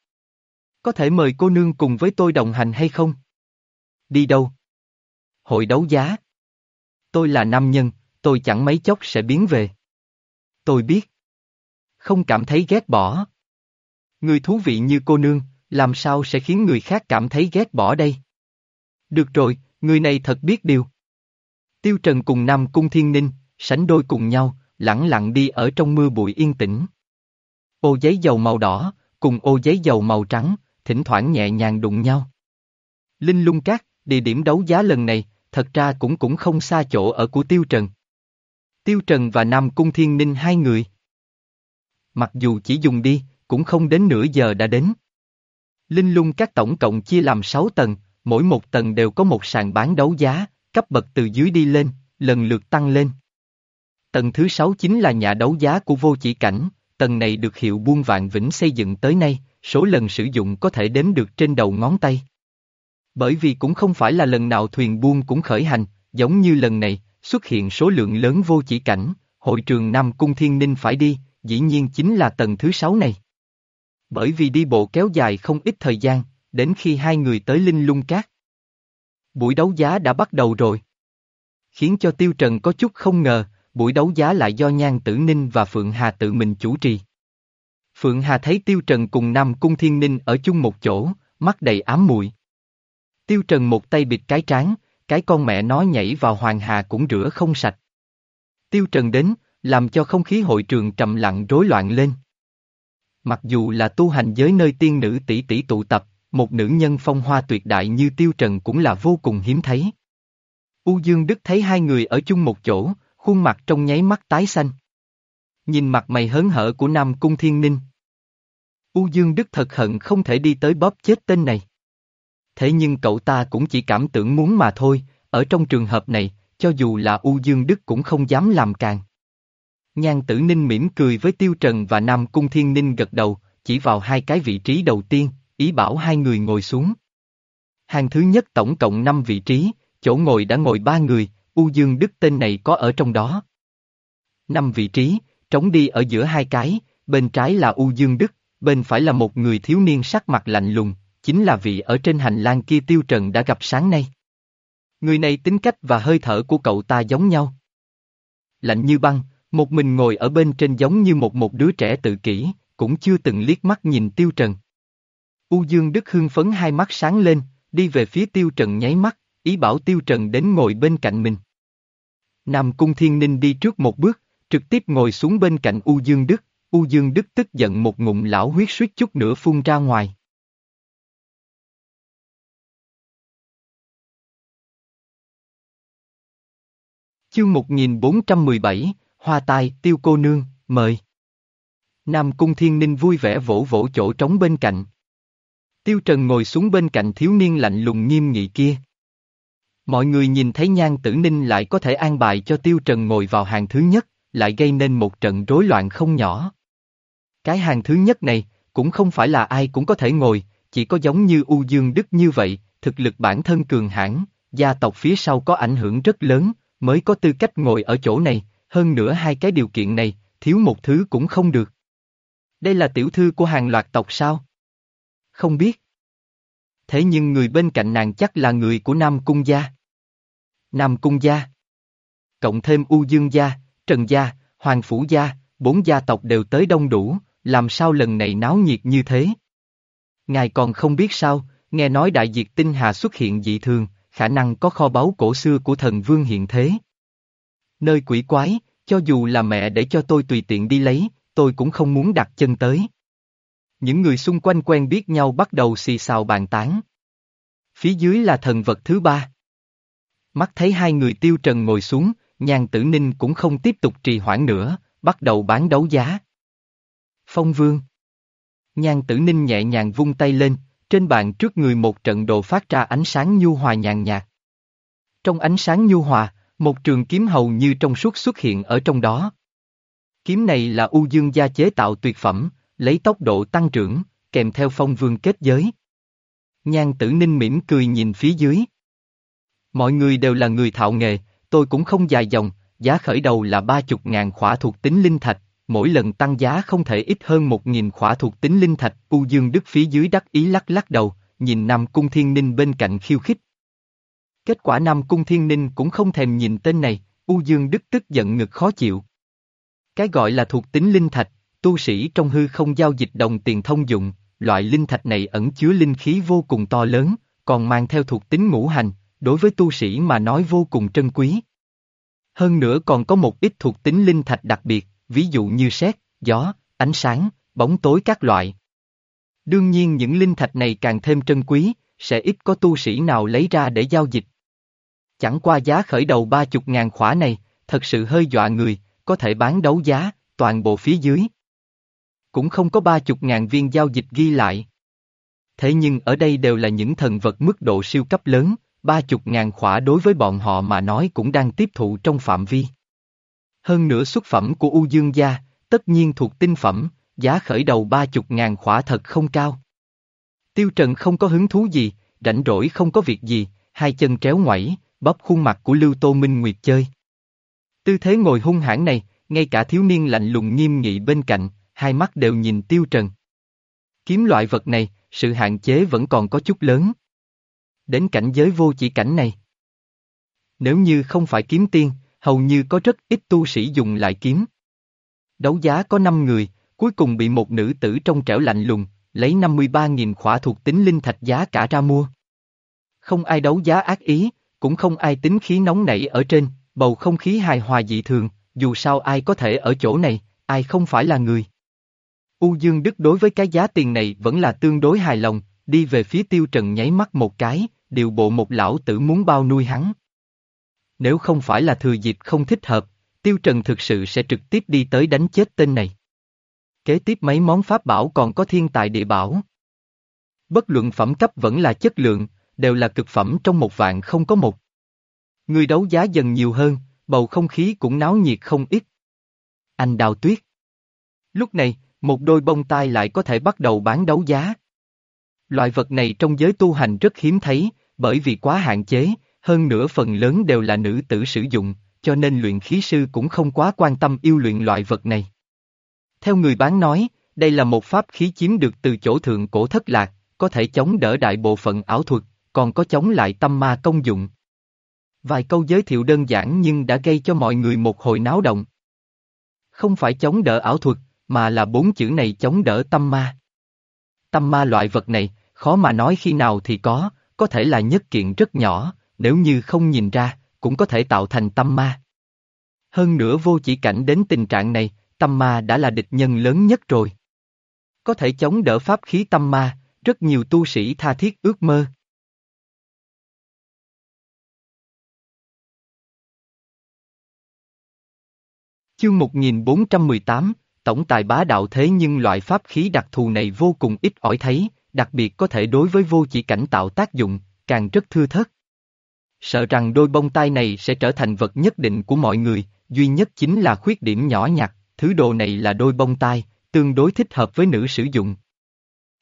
Có thể mời cô nương cùng với tôi đồng hành hay không? Đi đâu? Hội đấu giá. Tôi là nam nhân, tôi chẳng mấy chốc sẽ biến về. Tôi biết. Không cảm thấy ghét bỏ. Người thú vị như cô nương, làm sao sẽ khiến người khác cảm thấy ghét bỏ đây? Được rồi, người này thật biết điều. Tiêu Trần cùng Nam Cung Thiên Ninh, sánh đôi cùng nhau, lặng lặng đi ở trong mưa bụi yên tĩnh. Ô giấy dầu màu đỏ, cùng ô giấy dầu màu trắng, thỉnh thoảng nhẹ nhàng đụng nhau. Linh lung cát, địa điểm đấu giá lần này, thật ra cũng cũng không xa chỗ ở của Tiêu Trần. Tiêu Trần và Nam Cung Thiên Ninh hai người. Mặc dù chỉ dùng đi, cũng không đến nửa giờ đã đến. Linh lung các tổng cộng chia làm 6 tầng, mỗi một tầng đều có một sàn bán đấu giá, cấp bậc từ dưới đi lên, lần lượt tăng lên. Tầng thứ sáu chính là nhà đấu giá của vô chỉ cảnh, tầng này được hiệu buôn vạn vĩnh xây dựng tới nay, số lần sử dụng có thể đếm được trên đầu ngón tay. Bởi vì cũng không phải là lần nào thuyền buôn cũng khởi hành, giống như lần này, xuất hiện số lượng lớn vô chỉ cảnh, hội trường Nam Cung Thiên Ninh phải đi, dĩ nhiên chính là tầng thứ sáu này. Bởi vì đi bộ kéo dài không ít thời gian, đến khi hai người tới Linh Lung Cát. Buổi đấu giá đã bắt đầu rồi. Khiến cho Tiêu Trần có chút không ngờ, buổi đấu giá lại do Nhan Tử Ninh và Phượng Hà tự mình chủ trì. Phượng Hà thấy Tiêu Trần cùng Nam Cung Thiên Ninh ở chung một chỗ, mắt đầy ám muội. Tiêu Trần một tay bịt cái trán, cái con mẹ nó nhảy vào Hoàng Hà cũng rửa không sạch. Tiêu Trần đến, làm cho không khí hội trường trầm lặng rối loạn lên. Mặc dù là tu hành giới nơi tiên nữ tỷ tỷ tụ tập, một nữ nhân phong hoa tuyệt đại như Tiêu Trần cũng là vô cùng hiếm thấy. U Dương Đức thấy hai người ở chung một chỗ, khuôn mặt trong nháy mắt tái xanh. Nhìn mặt mày hớn hở của Nam Cung Thiên Ninh. U Dương Đức thật hận không thể đi tới bóp chết tên này. Thế nhưng cậu ta cũng chỉ cảm tưởng muốn mà thôi, ở trong trường hợp này, cho dù là U Dương Đức cũng không dám làm càng. Nhan tử ninh mỉm cười với Tiêu Trần và Nam Cung Thiên Ninh gật đầu, chỉ vào hai cái vị trí đầu tiên, ý bảo hai người ngồi xuống. Hàng thứ nhất tổng cộng 5 vị trí, chỗ ngồi đã ngồi ba người, U Dương Đức tên này có ở trong đó. Năm vị trí, trống đi ở giữa hai cái, bên trái là U Dương Đức, bên phải là một người thiếu niên sắc mặt lạnh lùng, chính là vị ở trên hành lang kia Tiêu Trần đã gặp sáng nay. Người này tính cách và hơi thở của cậu ta giống nhau. Lạnh như băng, một mình ngồi ở bên trên giống như một một đứa trẻ tự kỷ, cũng chưa từng liếc mắt nhìn Tiêu Trần. U Dương Đức hưng phấn hai mắt sáng lên, đi về phía Tiêu Trần nháy mắt, ý bảo Tiêu Trần đến ngồi bên cạnh mình. Nam Cung Thiên Ninh đi trước một bước, trực tiếp ngồi xuống bên cạnh U Dương Đức, U Dương Đức tức giận một ngụm lão huyết suýt chút nữa phun ra ngoài. Chương 1417, Hoa tai, tiêu cô nương, mời. Nam Cung Thiên Ninh vui vẻ vỗ vỗ chỗ trống bên cạnh. Tiêu Trần ngồi xuống bên cạnh thiếu niên lạnh lùng nghiêm nghị kia. Mọi người nhìn thấy nhan tử ninh lại có thể an bài cho Tiêu Trần ngồi vào hàng thứ nhất, lại gây nên một trận rối loạn không nhỏ. Cái hàng thứ nhất này, cũng không phải là ai cũng có thể ngồi, chỉ có giống như U Dương Đức như vậy, thực lực bản thân cường hãn, gia tộc phía sau có ảnh hưởng rất lớn, mới có tư cách ngồi ở chỗ này, hơn nữa hai cái điều kiện này, thiếu một thứ cũng không được. Đây là tiểu thư của hàng loạt tộc sao? Không biết. Thế nhưng người bên cạnh nàng chắc là người của Nam Cung Gia. Nam Cung Gia. Cộng thêm U Dương Gia, Trần Gia, Hoàng Phủ Gia, bốn gia tộc đều tới đông đủ, làm sao lần này náo nhiệt như thế? Ngài còn không biết sao, nghe nói đại diệt tinh hà xuất hiện dị thường, khả năng có kho báu cổ xưa của thần vương hiện thế. Nơi quỷ quái, cho dù là mẹ để cho tôi tùy tiện đi lấy, tôi cũng không muốn đặt chân tới. Những người xung quanh quen biết nhau bắt đầu xì xào bàn tán. Phía dưới là thần vật thứ ba. Mắt thấy hai người tiêu trần ngồi xuống, nhàn tử ninh cũng không tiếp tục trì hoãn nữa, bắt đầu bán đấu giá. Phong vương. Nhan tử ninh nhẹ nhàng vung tay lên, trên bàn trước người một trận đồ phát ra ánh sáng nhu hòa nhàn nhạt. Trong ánh sáng nhu hòa, một trường kiếm hầu như trong suốt xuất hiện ở trong đó. Kiếm này là U Dương gia chế tạo tuyệt phẩm, lấy tốc độ tăng trưởng, kèm theo phong vương kết giới. Nhan tử ninh mỉm cười nhìn phía dưới. Mọi người đều là người thạo nghề, tôi cũng không dài dòng, giá khởi đầu là ba chục ngàn khỏa thuộc tính linh thạch, mỗi lần tăng giá không thể ít hơn một nghìn khỏa thuộc tính linh thạch, U Dương Đức phía dưới đắc ý lắc lắc đầu, nhìn Nam Cung Thiên Ninh bên cạnh khiêu khích. Kết quả Nam Cung Thiên Ninh cũng không thèm nhìn tên này, U Dương Đức tức giận ngực khó chịu. Cái gọi là thuộc tính linh thạch, tu sĩ trong hư không giao dịch đồng tiền thông dụng, loại linh thạch này ẩn chứa linh khí vô cùng to lớn, còn mang theo thuộc tính ngũ hành, đối với tu sĩ mà nói vô cùng trân quý. Hơn nữa còn có một ít thuộc tính linh thạch đặc biệt, ví dụ như sét, gió, ánh sáng, bóng tối các loại. Đương nhiên những linh thạch này càng thêm trân quý, sẽ ít có tu sĩ nào lấy ra để giao dịch. Chẳng qua giá khởi đầu ba chục ngàn khỏa này, thật sự hơi dọa người, có thể bán đấu giá, toàn bộ phía dưới. Cũng không có ba chục ngàn viên giao dịch ghi lại. Thế nhưng ở đây đều là những thần vật mức độ siêu cấp lớn, ba chục ngàn khỏa đối với bọn họ mà nói cũng đang tiếp thụ trong phạm vi. Hơn nữa xuất phẩm của U Dương gia, tất nhiên thuộc tinh phẩm, giá khởi đầu ba chục ngàn khỏa thật không cao. Tiêu Trần không có hứng thú gì, rảnh rỗi không có việc gì, hai chân tréo ngoảy, bóp khuôn mặt của Lưu Tô Minh Nguyệt chơi. Tư thế ngồi hung hãn này, ngay cả thiếu niên lạnh lùng nghiêm nghị bên cạnh, hai mắt đều nhìn Tiêu Trần. Kiếm loại vật này, sự hạn chế vẫn còn có chút lớn. Đến cảnh giới vô chỉ cảnh này. Nếu như không phải kiếm tiên, hầu như có rất ít tu sĩ dùng lại kiếm. Đấu giá có 5 người, cuối cùng bị một nữ tử trong trẻo lạnh lùng, lấy 53.000 khỏa thuộc tính linh thạch giá cả ra mua. Không ai đấu giá ác ý, cũng không ai tính khí nóng nảy ở trên, bầu không khí hài hòa dị thường, dù sao ai có thể ở chỗ này, ai không phải là người. U Dương Đức đối với cái giá tiền này vẫn là tương đối hài lòng, đi về phía tiêu trần nháy mắt một cái, điều bộ một lão tử muốn bao nuôi hắn. Nếu không phải là thừa dịp không thích hợp, tiêu trần thực sự sẽ trực tiếp đi tới đánh chết tên này. Kế tiếp mấy món pháp bảo còn có thiên tài địa bảo. Bất luận phẩm cấp vẫn là chất lượng, đều là cực phẩm trong một vạn không có một. Người đấu giá dần nhiều hơn, bầu không khí cũng náo nhiệt không ít. Anh đào tuyết. Lúc này, một đôi bông tai lại có thể bắt đầu bán đấu giá. Loại vật này trong giới tu hành rất hiếm thấy, bởi vì quá hạn chế, hơn nữa phần lớn đều là nữ tử sử dụng, cho nên luyện khí sư cũng không quá quan tâm yêu luyện loại vật này. Theo người bán nói, đây là một pháp khí chiếm được từ chỗ thượng cổ thất lạc, có thể chống đỡ đại bộ phận ảo thuật, còn có chống lại tâm ma công dụng. Vài câu giới thiệu đơn giản nhưng đã gây cho mọi người một hồi náo động. Không phải chống đỡ ảo thuật, mà là bốn chữ này chống đỡ tâm ma. Tâm ma loại vật này, khó mà nói khi nào thì có, có thể là nhất kiện rất nhỏ, nếu như không nhìn ra, cũng có thể tạo thành tâm ma. Hơn nữa vô chỉ cảnh đến tình trạng này, tâm ma đã là địch nhân lớn nhất rồi. Có thể chống đỡ pháp khí tâm ma, rất nhiều tu sĩ tha thiết ước mơ. Chương 1418, Tổng tài bá đạo thế nhưng loại pháp khí đặc thù này vô cùng ít ỏi thấy, đặc biệt có thể đối với vô chỉ cảnh tạo tác dụng, càng rất thưa thớt. Sợ rằng đôi bông tai này sẽ trở thành vật nhất định của mọi người, duy nhất chính là khuyết điểm nhỏ nhặt, thứ đồ này là đôi bông tai, tương đối thích hợp với nữ sử dụng.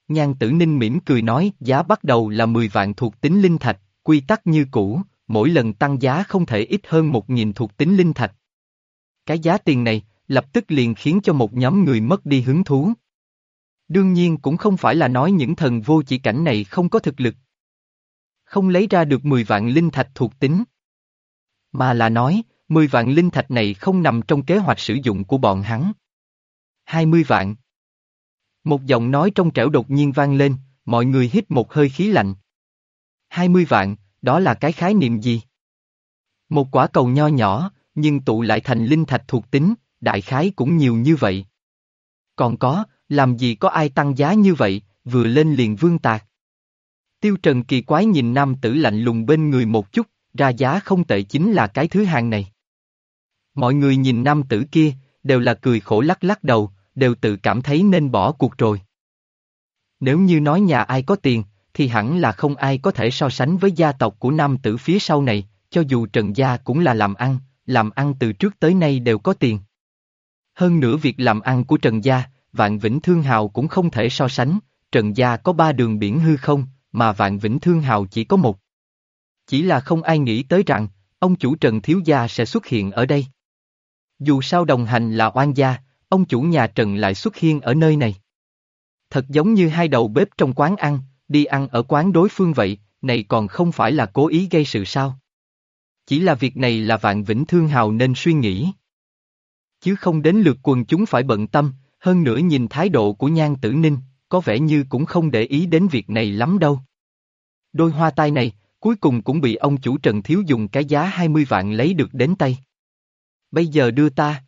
Nhan tử ninh mỉm cười nói giá bắt đầu là 10 vạn thuộc tính linh thạch, quy tắc như cũ, mỗi lần tăng giá không thể ít hơn 1.000 thuộc tính linh thạch. Cái giá tiền này, lập tức liền khiến cho một nhóm người mất đi hứng thú. Đương nhiên cũng không phải là nói những thần vô chỉ cảnh này không có thực lực. Không lấy ra được 10 vạn linh thạch thuộc tính. Mà là nói, 10 vạn linh thạch này không nằm trong kế hoạch sử dụng của bọn hắn. 20 vạn. Một giọng nói trong trẻo đột nhiên vang lên, mọi người hít một hơi khí lạnh. 20 vạn, đó là cái khái niệm gì? Một quả cầu nho nhỏ, nhưng tụ lại thành linh thạch thuộc tính, đại khái cũng nhiều như vậy. Còn có, làm gì có ai tăng giá như vậy, vừa lên liền vương tạc. Tiêu Trần kỳ quái nhìn nam tử lạnh lùng bên người một chút, ra giá không tệ chính là cái thứ hàng này. Mọi người nhìn nam tử kia, đều là cười khổ lắc lắc đầu, đều tự cảm thấy nên bỏ cuộc rồi. Nếu như nói nhà ai có tiền, thì hẳn là không ai có thể so sánh với gia tộc của nam tử phía sau này, cho dù Trần Gia cũng là làm ăn, làm ăn từ trước tới nay đều có tiền. Hơn nữa việc làm ăn của Trần Gia, Vạn Vĩnh Thương Hào cũng không thể so sánh, Trần Gia có ba đường biển hư không, mà Vạn Vĩnh Thương Hào chỉ có một. Chỉ là không ai nghĩ tới rằng, ông chủ Trần Thiếu Gia sẽ xuất hiện ở đây. Dù sao đồng hành là oan gia, ông chủ nhà Trần lại xuất hiện ở nơi này. Thật giống như hai đầu bếp trong quán ăn, đi ăn ở quán đối phương vậy, này còn không phải là cố ý gây sự sao. Chỉ là việc này là vạn vĩnh thương hào nên suy nghĩ. Chứ không đến lượt quần chúng phải bận tâm, hơn nữa nhìn thái độ của nhan tử ninh, có vẻ như cũng không để ý đến việc này lắm đâu. Đôi hoa tai này, cuối cùng cũng bị ông chủ Trần Thiếu dùng cái giá 20 vạn lấy được đến tay. Bây giờ đưa ta.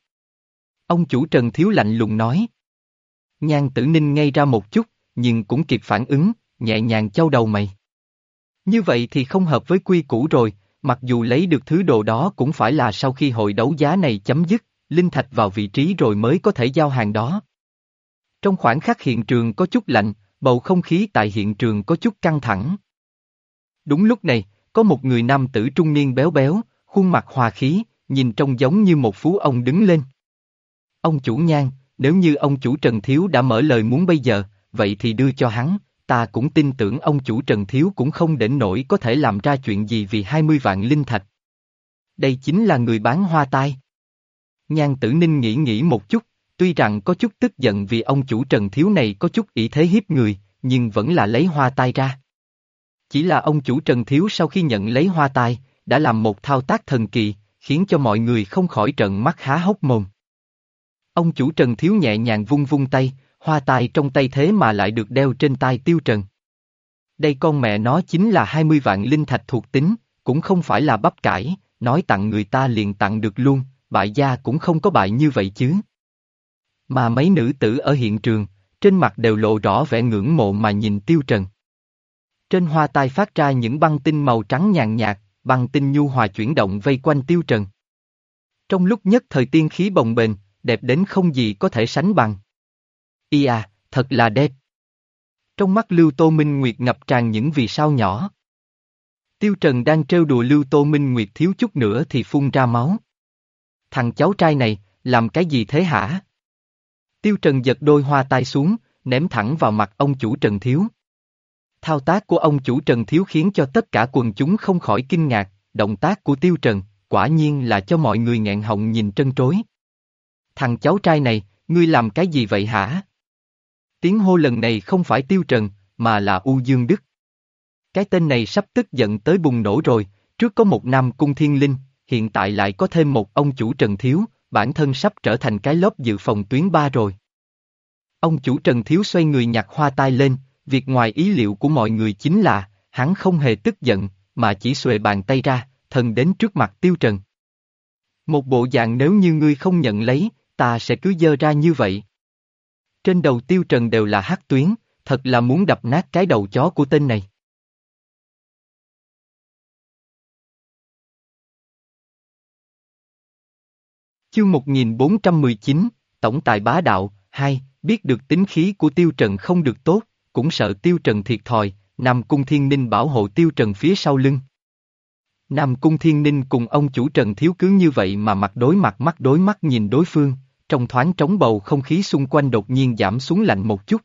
Ông chủ Trần Thiếu lạnh lùng nói. Nhan tử ninh ngay ra một chút, nhưng cũng kịp phản ứng, nhẹ nhàng châu đầu mày. Như vậy thì không hợp với quy củ rồi, mặc dù lấy được thứ đồ đó cũng phải là sau khi hội đấu giá này chấm dứt, linh thạch vào vị trí rồi mới có thể giao hàng đó. Trong khoảng khắc hiện trường có chút lạnh, bầu không khí tại hiện trường có chút căng thẳng. Đúng lúc này, có một người nam tử trung niên béo béo, khuôn mặt hòa khí, nhìn trông giống như một phú ông đứng lên. Ông chủ nhan, nếu như ông chủ Trần Thiếu đã mở lời muốn bây giờ, vậy thì đưa cho hắn, ta cũng tin tưởng ông chủ Trần Thiếu cũng không đến nổi có thể làm ra chuyện gì vì 20 vạn linh thạch. Đây chính là người bán hoa tai. Nhan tử ninh nghĩ nghĩ một chút, tuy rằng có chút tức giận vì ông chủ Trần Thiếu này có chút ý thế hiếp người, nhưng vẫn là lấy hoa tai ra. Chỉ là ông chủ Trần Thiếu sau khi nhận lấy hoa tai, đã làm một thao tác thần kỳ, khiến cho mọi người không khỏi trợn mắt há hốc mồm. Ông chủ Trần Thiếu nhẹ nhàng vung vung tay, hoa tai trong tay thế mà lại được đeo trên tay Tiêu Trần. Đây con mẹ nó chính là 20 vạn linh thạch thuộc tính, cũng không phải là bắp cải, nói tặng người ta liền tặng được luôn, bại gia cũng không có bại như vậy chứ. Mà mấy nữ tử ở hiện trường, trên mặt đều lộ rõ vẻ ngưỡng mộ mà nhìn Tiêu Trần. Trên hoa tai phát ra những băng tinh màu trắng nhàn nhạt, băng tinh nhu hòa chuyển động vây quanh tiêu trần. Trong lúc nhất thời tiên khí bồng bềnh, đẹp đến không gì có thể sánh bằng. Ia, à, thật là đẹp. Trong mắt Lưu Tô Minh Nguyệt ngập tràn những vì sao nhỏ. Tiêu Trần đang trêu đùa Lưu Tô Minh Nguyệt thiếu chút nữa thì phun ra máu. Thằng cháu trai này, làm cái gì thế hả? Tiêu Trần giật đôi hoa tai xuống, ném thẳng vào mặt ông chủ Trần Thiếu. Thao tác của ông chủ Trần Thiếu khiến cho tất cả quần chúng không khỏi kinh ngạc, động tác của Tiêu Trần, quả nhiên là cho mọi người nghẹn họng nhìn trân trối. Thằng cháu trai này, ngươi làm cái gì vậy hả? Tiếng hô lần này không phải Tiêu Trần, mà là U Dương Đức. Cái tên này sắp tức giận tới bùng nổ rồi, trước có một nam cung thiên linh, hiện tại lại có thêm một ông chủ Trần Thiếu, bản thân sắp trở thành cái lốp dự phòng tuyến ba rồi. Ông chủ Trần Thiếu xoay người nhặt hoa tai lên, việc ngoài ý liệu của mọi người chính là, hắn không hề tức giận, mà chỉ xuề bàn tay ra, thần đến trước mặt Tiêu Trần. Một bộ dạng nếu như ngươi không nhận lấy, ta sẽ cứ dơ ra như vậy. Trên đầu Tiêu Trần đều là hắc tuyến, thật là muốn đập nát cái đầu chó của tên này. Chương 1419, Tổng tài bá đạo, 2, biết được tính khí của Tiêu Trần không được tốt, cũng sợ Tiêu Trần thiệt thòi, Nam Cung Thiên Ninh bảo hộ Tiêu Trần phía sau lưng. Nam Cung Thiên Ninh cùng ông chủ Trần Thiếu cứ như vậy mà mặt đối mặt mắt đối mắt nhìn đối phương, trong thoáng trống bầu không khí xung quanh đột nhiên giảm xuống lạnh một chút.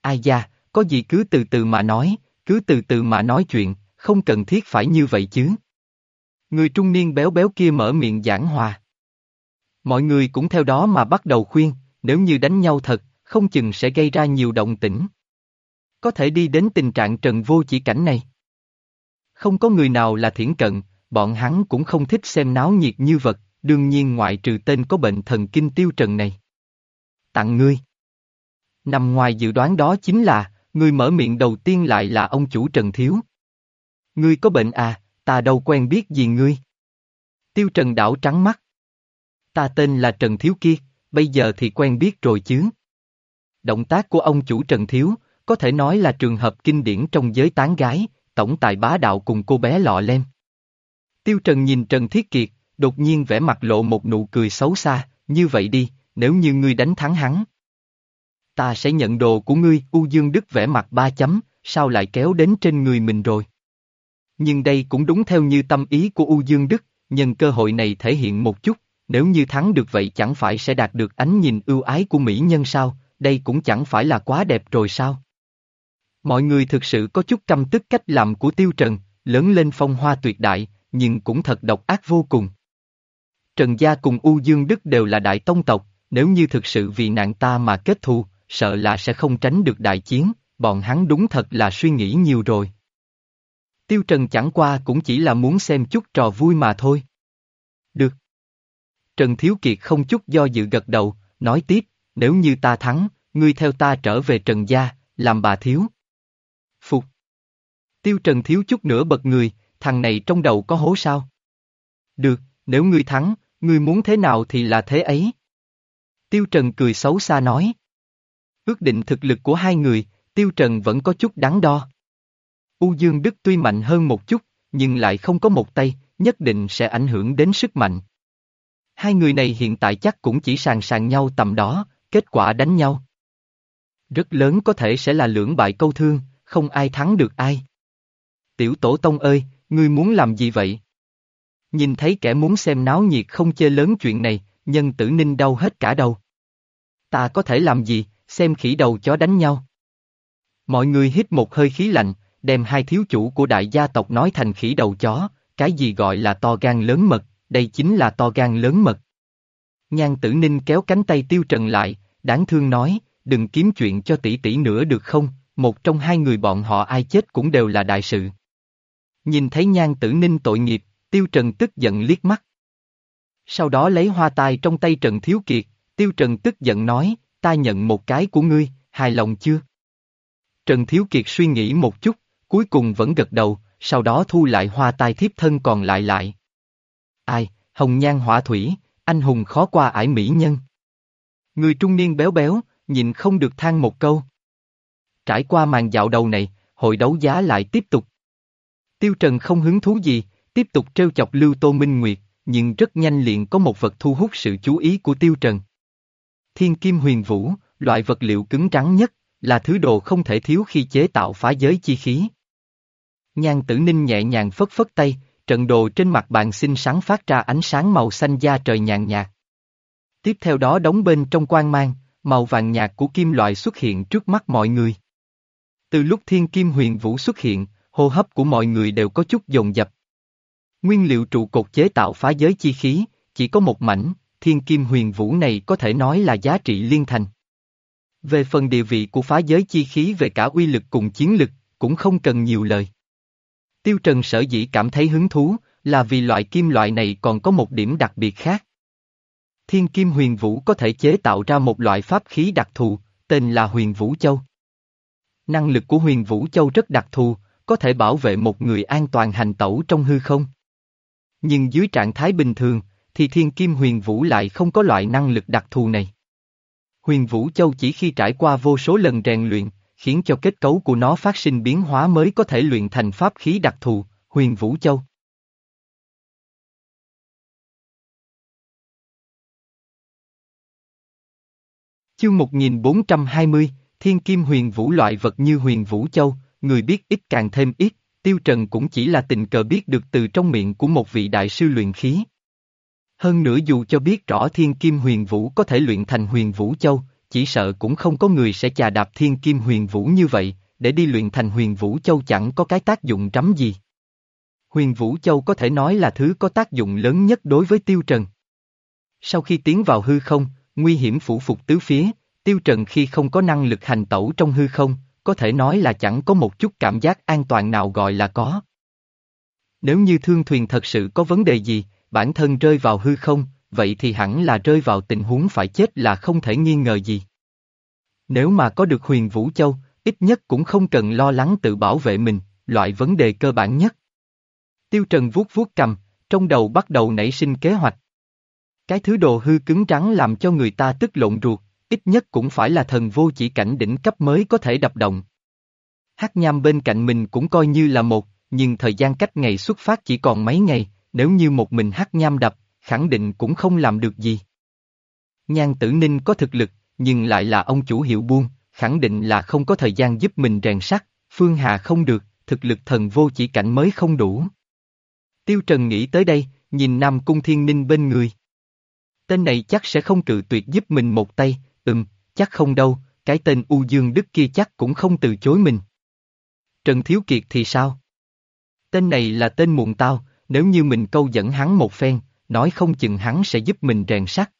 Ai da, có gì cứ từ từ mà nói, cứ từ từ mà nói chuyện, không cần thiết phải như vậy chứ. Người trung niên béo béo kia mở miệng giảng hòa. Mọi người cũng theo đó mà bắt đầu khuyên, nếu như đánh nhau thật, không chừng sẽ gây ra nhiều động tĩnh. Có thể đi đến tình trạng trần vô chỉ cảnh này. Không có người nào là thiển cận, bọn hắn cũng không thích xem náo nhiệt như vật, đương nhiên ngoại trừ tên có bệnh thần kinh tiêu trần này. Tặng ngươi. Nằm ngoài dự đoán đó chính là, người mở miệng đầu tiên lại là ông chủ Trần Thiếu. Ngươi có bệnh à, ta đâu quen biết gì ngươi. Tiêu Trần đảo trắng mắt. Ta tên là Trần Thiếu kia, bây giờ thì quen biết rồi chứ. Động tác của ông chủ Trần Thiếu, có thể nói là trường hợp kinh điển trong giới tán gái, tổng tài bá đạo cùng cô bé lọ lem. Tiêu Trần nhìn Trần Thiết Kiệt, đột nhiên vẽ mặt lộ một nụ cười xấu xa, như vậy đi, nếu như ngươi đánh thắng hắn. Ta sẽ nhận đồ của ngươi, U Dương Đức vẽ mặt ba chấm, sao lại kéo đến trên người mình rồi. Nhưng đây cũng đúng theo như tâm ý của U Dương Đức, nhân cơ hội này thể hiện một chút, nếu như thắng được vậy chẳng phải sẽ đạt được ánh nhìn ưu ái của mỹ nhân sao, đây cũng chẳng phải là quá đẹp rồi sao. Mọi người thực sự có chút căm tức cách làm của Tiêu Trần, lớn lên phong hoa tuyệt đại, nhưng cũng thật độc ác vô cùng. Trần Gia cùng U Dương Đức đều là đại tông tộc, nếu như thực sự vì nạn ta mà kết thù, sợ là sẽ không tránh được đại chiến, bọn hắn đúng thật là suy nghĩ nhiều rồi. Tiêu Trần chẳng qua cũng chỉ là muốn xem chút trò vui mà thôi. Được. Trần Thiếu Kiệt không chút do dự gật đầu, nói tiếp, nếu như ta thắng, ngươi theo ta trở về Trần Gia, làm bà thiếu. Phục. Tiêu Trần thiếu chút nữa bật người, thằng này trong đầu có hố sao? Được, nếu ngươi thắng, ngươi muốn thế nào thì là thế ấy. Tiêu Trần cười xấu xa nói. Ước định thực lực của hai người, Tiêu Trần vẫn có chút đáng đo. U Dương Đức tuy mạnh hơn một chút, nhưng lại không có một tay, nhất định sẽ ảnh hưởng đến sức mạnh. Hai người này hiện tại chắc cũng chỉ sàng sàng nhau tầm đó, kết quả đánh nhau. Rất lớn có thể sẽ là lưỡng bại câu thương, không ai thắng được ai. Tiểu tổ tông ơi, ngươi muốn làm gì vậy? Nhìn thấy kẻ muốn xem náo nhiệt không chơi lớn chuyện này, nhân tử ninh đau hết cả đầu. Ta có thể làm gì, xem khỉ đầu chó đánh nhau. Mọi người hít một hơi khí lạnh, đem hai thiếu chủ của đại gia tộc nói thành khỉ đầu chó, cái gì gọi là to gan lớn mật, đây chính là to gan lớn mật. Nhan tử ninh kéo cánh tay tiêu trần lại, đáng thương nói, đừng kiếm chuyện cho tỷ tỷ nữa được không, một trong hai người bọn họ ai chết cũng đều là đại sự. Nhìn thấy nhan tử ninh tội nghiệp, tiêu trần tức giận liếc mắt. Sau đó lấy hoa tai trong tay Trần Thiếu Kiệt, tiêu trần tức giận nói, ta nhận một cái của ngươi, hài lòng chưa? Trần Thiếu Kiệt suy nghĩ một chút, cuối cùng vẫn gật đầu, sau đó thu lại hoa tai thiếp thân còn lại lại. Ai, hồng nhan hỏa thủy, anh hùng khó qua ải mỹ nhân. Người trung niên béo béo, nhìn không được than một câu. Trải qua màn dạo đầu này, hội đấu giá lại tiếp tục. Tiêu Trần không hứng thú gì, tiếp tục trêu chọc Lưu Tô Minh Nguyệt, nhưng rất nhanh liền có một vật thu hút sự chú ý của Tiêu Trần. Thiên Kim Huyền Vũ, loại vật liệu cứng trắng nhất, là thứ đồ không thể thiếu khi chế tạo phá giới chi khí. Nhan tử ninh nhẹ nhàng phất phất tay, trận đồ trên mặt bàn xinh sáng phát ra ánh sáng màu xanh da trời nhàn nhạt. Tiếp theo đó đóng bên trong quang mang, màu vàng nhạt của kim loại xuất hiện trước mắt mọi người. Từ lúc thiên kim huyền vũ xuất hiện, hô hấp của mọi người đều có chút dồn dập. Nguyên liệu trụ cột chế tạo phá giới chi khí, chỉ có một mảnh, thiên kim huyền vũ này có thể nói là giá trị liên thành. Về phần địa vị của phá giới chi khí về cả uy lực cùng chiến lực, cũng không cần nhiều lời. Tiêu Trần sở dĩ cảm thấy hứng thú, là vì loại kim loại này còn có một điểm đặc biệt khác. Thiên kim huyền vũ có thể chế tạo ra một loại pháp khí đặc thù, tên là huyền vũ châu. Năng lực của huyền vũ châu rất đặc thù, có thể bảo vệ một người an toàn hành tẩu trong hư không. Nhưng dưới trạng thái bình thường, thì thiên kim huyền vũ lại không có loại năng lực đặc thù này. Huyền vũ châu chỉ khi trải qua vô số lần rèn luyện, khiến cho kết cấu của nó phát sinh biến hóa mới có thể luyện thành pháp khí đặc thù, huyền vũ châu. Chương 1420, Thiên Kim Huyền Vũ loại vật như Huyền Vũ Châu, người biết ít càng thêm ít, Tiêu Trần cũng chỉ là tình cờ biết được từ trong miệng của một vị đại sư luyện khí. Hơn nữa dù cho biết rõ Thiên Kim Huyền Vũ có thể luyện thành Huyền Vũ Châu, chỉ sợ cũng không có người sẽ chà đạp Thiên Kim Huyền Vũ như vậy, để đi luyện thành Huyền Vũ Châu chẳng có cái tác dụng trắm gì. Huyền Vũ Châu có thể nói là thứ có tác dụng lớn nhất đối với Tiêu Trần. Sau khi tiến vào hư không, nguy hiểm phủ phục tứ phía, Tiêu Trần khi không có năng lực hành tẩu trong hư không, có thể nói là chẳng có một chút cảm giác an toàn nào gọi là có. Nếu như thương thuyền thật sự có vấn đề gì, bản thân rơi vào hư không, vậy thì hẳn là rơi vào tình huống phải chết là không thể nghi ngờ gì. Nếu mà có được huyền Vũ Châu, ít nhất cũng không cần lo lắng tự bảo vệ mình, loại vấn đề cơ bản nhất. Tiêu Trần vuốt vuốt cầm, trong đầu bắt đầu nảy sinh kế hoạch. Cái thứ đồ hư cứng trắng làm cho người ta tức lộn ruột, ít nhất cũng phải là thần vô chỉ cảnh đỉnh cấp mới có thể đập động. Hắc nham bên cạnh mình cũng coi như là một, nhưng thời gian cách ngày xuất phát chỉ còn mấy ngày, nếu như một mình hắc nham đập, khẳng định cũng không làm được gì. Nhan tử ninh có thực lực, nhưng lại là ông chủ hiệu buôn, khẳng định là không có thời gian giúp mình rèn sắt, Phương Hà không được, thực lực thần vô chỉ cảnh mới không đủ. Tiêu Trần nghĩ tới đây, nhìn Nam Cung Thiên Ninh bên người. Tên này chắc sẽ không cự tuyệt giúp mình một tay, ừm, chắc không đâu, cái tên U Dương Đức kia chắc cũng không từ chối mình. Trần Thiếu Kiệt thì sao? Tên này là tên muộn tao, nếu như mình câu dẫn hắn một phen, nói không chừng hắn sẽ giúp mình rèn sắt.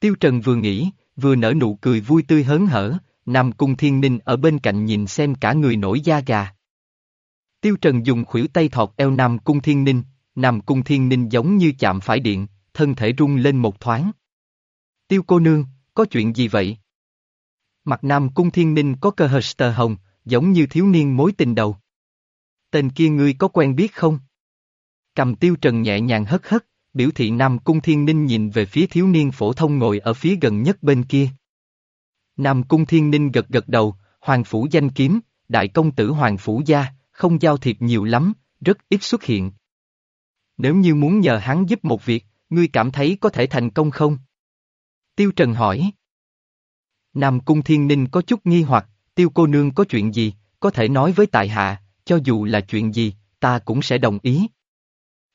Tiêu Trần vừa nghĩ, vừa nở nụ cười vui tươi hớn hở, Nam Cung Thiên Ninh ở bên cạnh nhìn xem cả người nổi da gà. Tiêu Trần dùng khuỷu tay thọt eo Nam Cung Thiên Ninh, Nam Cung Thiên Ninh giống như chạm phải điện, thân thể rung lên một thoáng. Tiêu cô nương, có chuyện gì vậy? Mặt Nam Cung Thiên Ninh có cơ hờ hồng, giống như thiếu niên mối tình đầu. Tên kia ngươi có quen biết không? Cầm tiêu trần nhẹ nhàng hất hất, biểu thị Nam Cung Thiên Ninh nhìn về phía thiếu niên phổ thông ngồi ở phía gần nhất bên kia. Nam Cung Thiên Ninh gật gật đầu, Hoàng Phủ danh kiếm, đại công tử Hoàng Phủ gia, không giao thiệp nhiều lắm, rất ít xuất hiện. Nếu như muốn nhờ hắn giúp một việc, ngươi cảm thấy có thể thành công không? Tiêu Trần hỏi. Nam Cung Thiên Ninh có chút nghi hoặc, tiêu cô nương có chuyện gì, có thể nói với tại hạ, cho dù là chuyện gì, ta cũng sẽ đồng ý.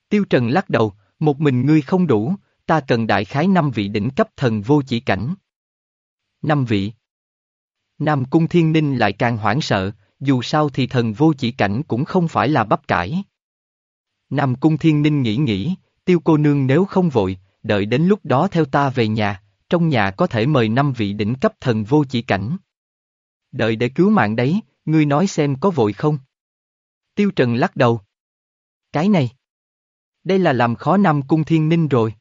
Tiêu Trần lắc đầu, một mình ngươi không đủ, ta cần đại khái năm vị đỉnh cấp thần vô chỉ cảnh. Năm vị. Nam Cung Thiên Ninh lại càng hoảng sợ, dù sao thì thần vô chỉ cảnh cũng không phải là bắp cải. Nam Cung Thiên Ninh nghĩ nghĩ, tiêu cô nương nếu không vội, đợi đến lúc đó theo ta về nhà, trong nhà có thể mời năm vị đỉnh cấp thần vô chỉ cảnh. Đợi để cứu mạng đấy, ngươi nói xem có vội không? Tiêu Trần lắc đầu. Cái này. Đây là làm khó Nam Cung Thiên Ninh rồi.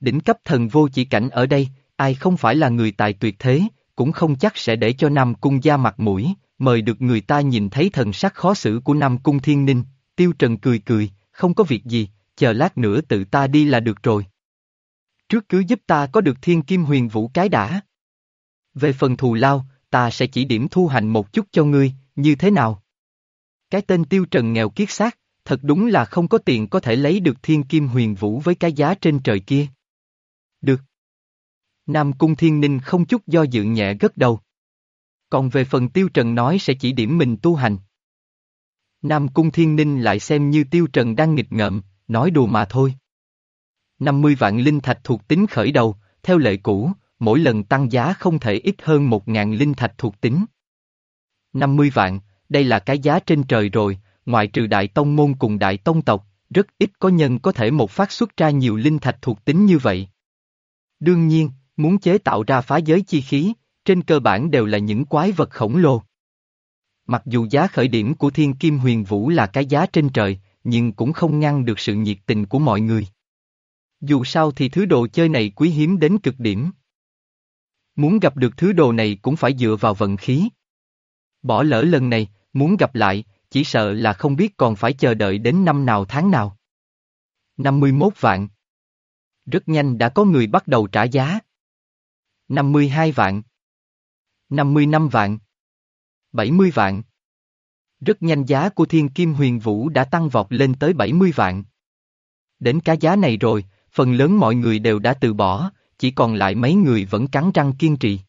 Đỉnh cấp thần vô chỉ cảnh ở đây, ai không phải là người tài tuyệt thế, cũng không chắc sẽ để cho Nam Cung gia mặt mũi, mời được người ta nhìn thấy thần sắc khó xử của Nam Cung Thiên Ninh, Tiêu Trần cười cười, không có việc gì, chờ lát nữa tự ta đi là được rồi. Trước cứ giúp ta có được thiên kim huyền vũ cái đã. Về phần thù lao, ta sẽ chỉ điểm thu hành một chút cho ngươi, như thế nào? Cái tên tiêu trần nghèo kiết xác, thật đúng là không có tiền có thể lấy được thiên kim huyền vũ với cái giá trên trời kia. Được. Nam Cung Thiên Ninh không chút do dự nhẹ gật đầu. Còn về phần Tiêu Trần nói sẽ chỉ điểm mình tu hành. Nam Cung Thiên Ninh lại xem như Tiêu Trần đang nghịch ngợm, nói đùa mà thôi. 50 vạn linh thạch thuộc tính khởi đầu, theo lệ cũ, mỗi lần tăng giá không thể ít hơn 1.000 linh thạch thuộc tính. 50 vạn, đây là cái giá trên trời rồi, ngoại trừ đại tông môn cùng đại tông tộc, rất ít có nhân có thể một phát xuất ra nhiều linh thạch thuộc tính như vậy. Đương nhiên, muốn chế tạo ra phá giới chi khí, trên cơ bản đều là những quái vật khổng lồ. Mặc dù giá khởi điểm của thiên kim huyền vũ là cái giá trên trời, nhưng cũng không ngăn được sự nhiệt tình của mọi người. Dù sao thì thứ đồ chơi này quý hiếm đến cực điểm. Muốn gặp được thứ đồ này cũng phải dựa vào vận khí. Bỏ lỡ lần này, muốn gặp lại, chỉ sợ là không biết còn phải chờ đợi đến năm nào tháng nào. 51 vạn. Rất nhanh đã có người bắt đầu trả giá. 52 vạn. 55 vạn. 70 vạn. Rất nhanh giá của thiên kim huyền vũ đã tăng vọt lên tới 70 vạn. Đến cái giá này rồi, phần lớn mọi người đều đã từ bỏ, chỉ còn lại mấy người vẫn cắn răng kiên trì.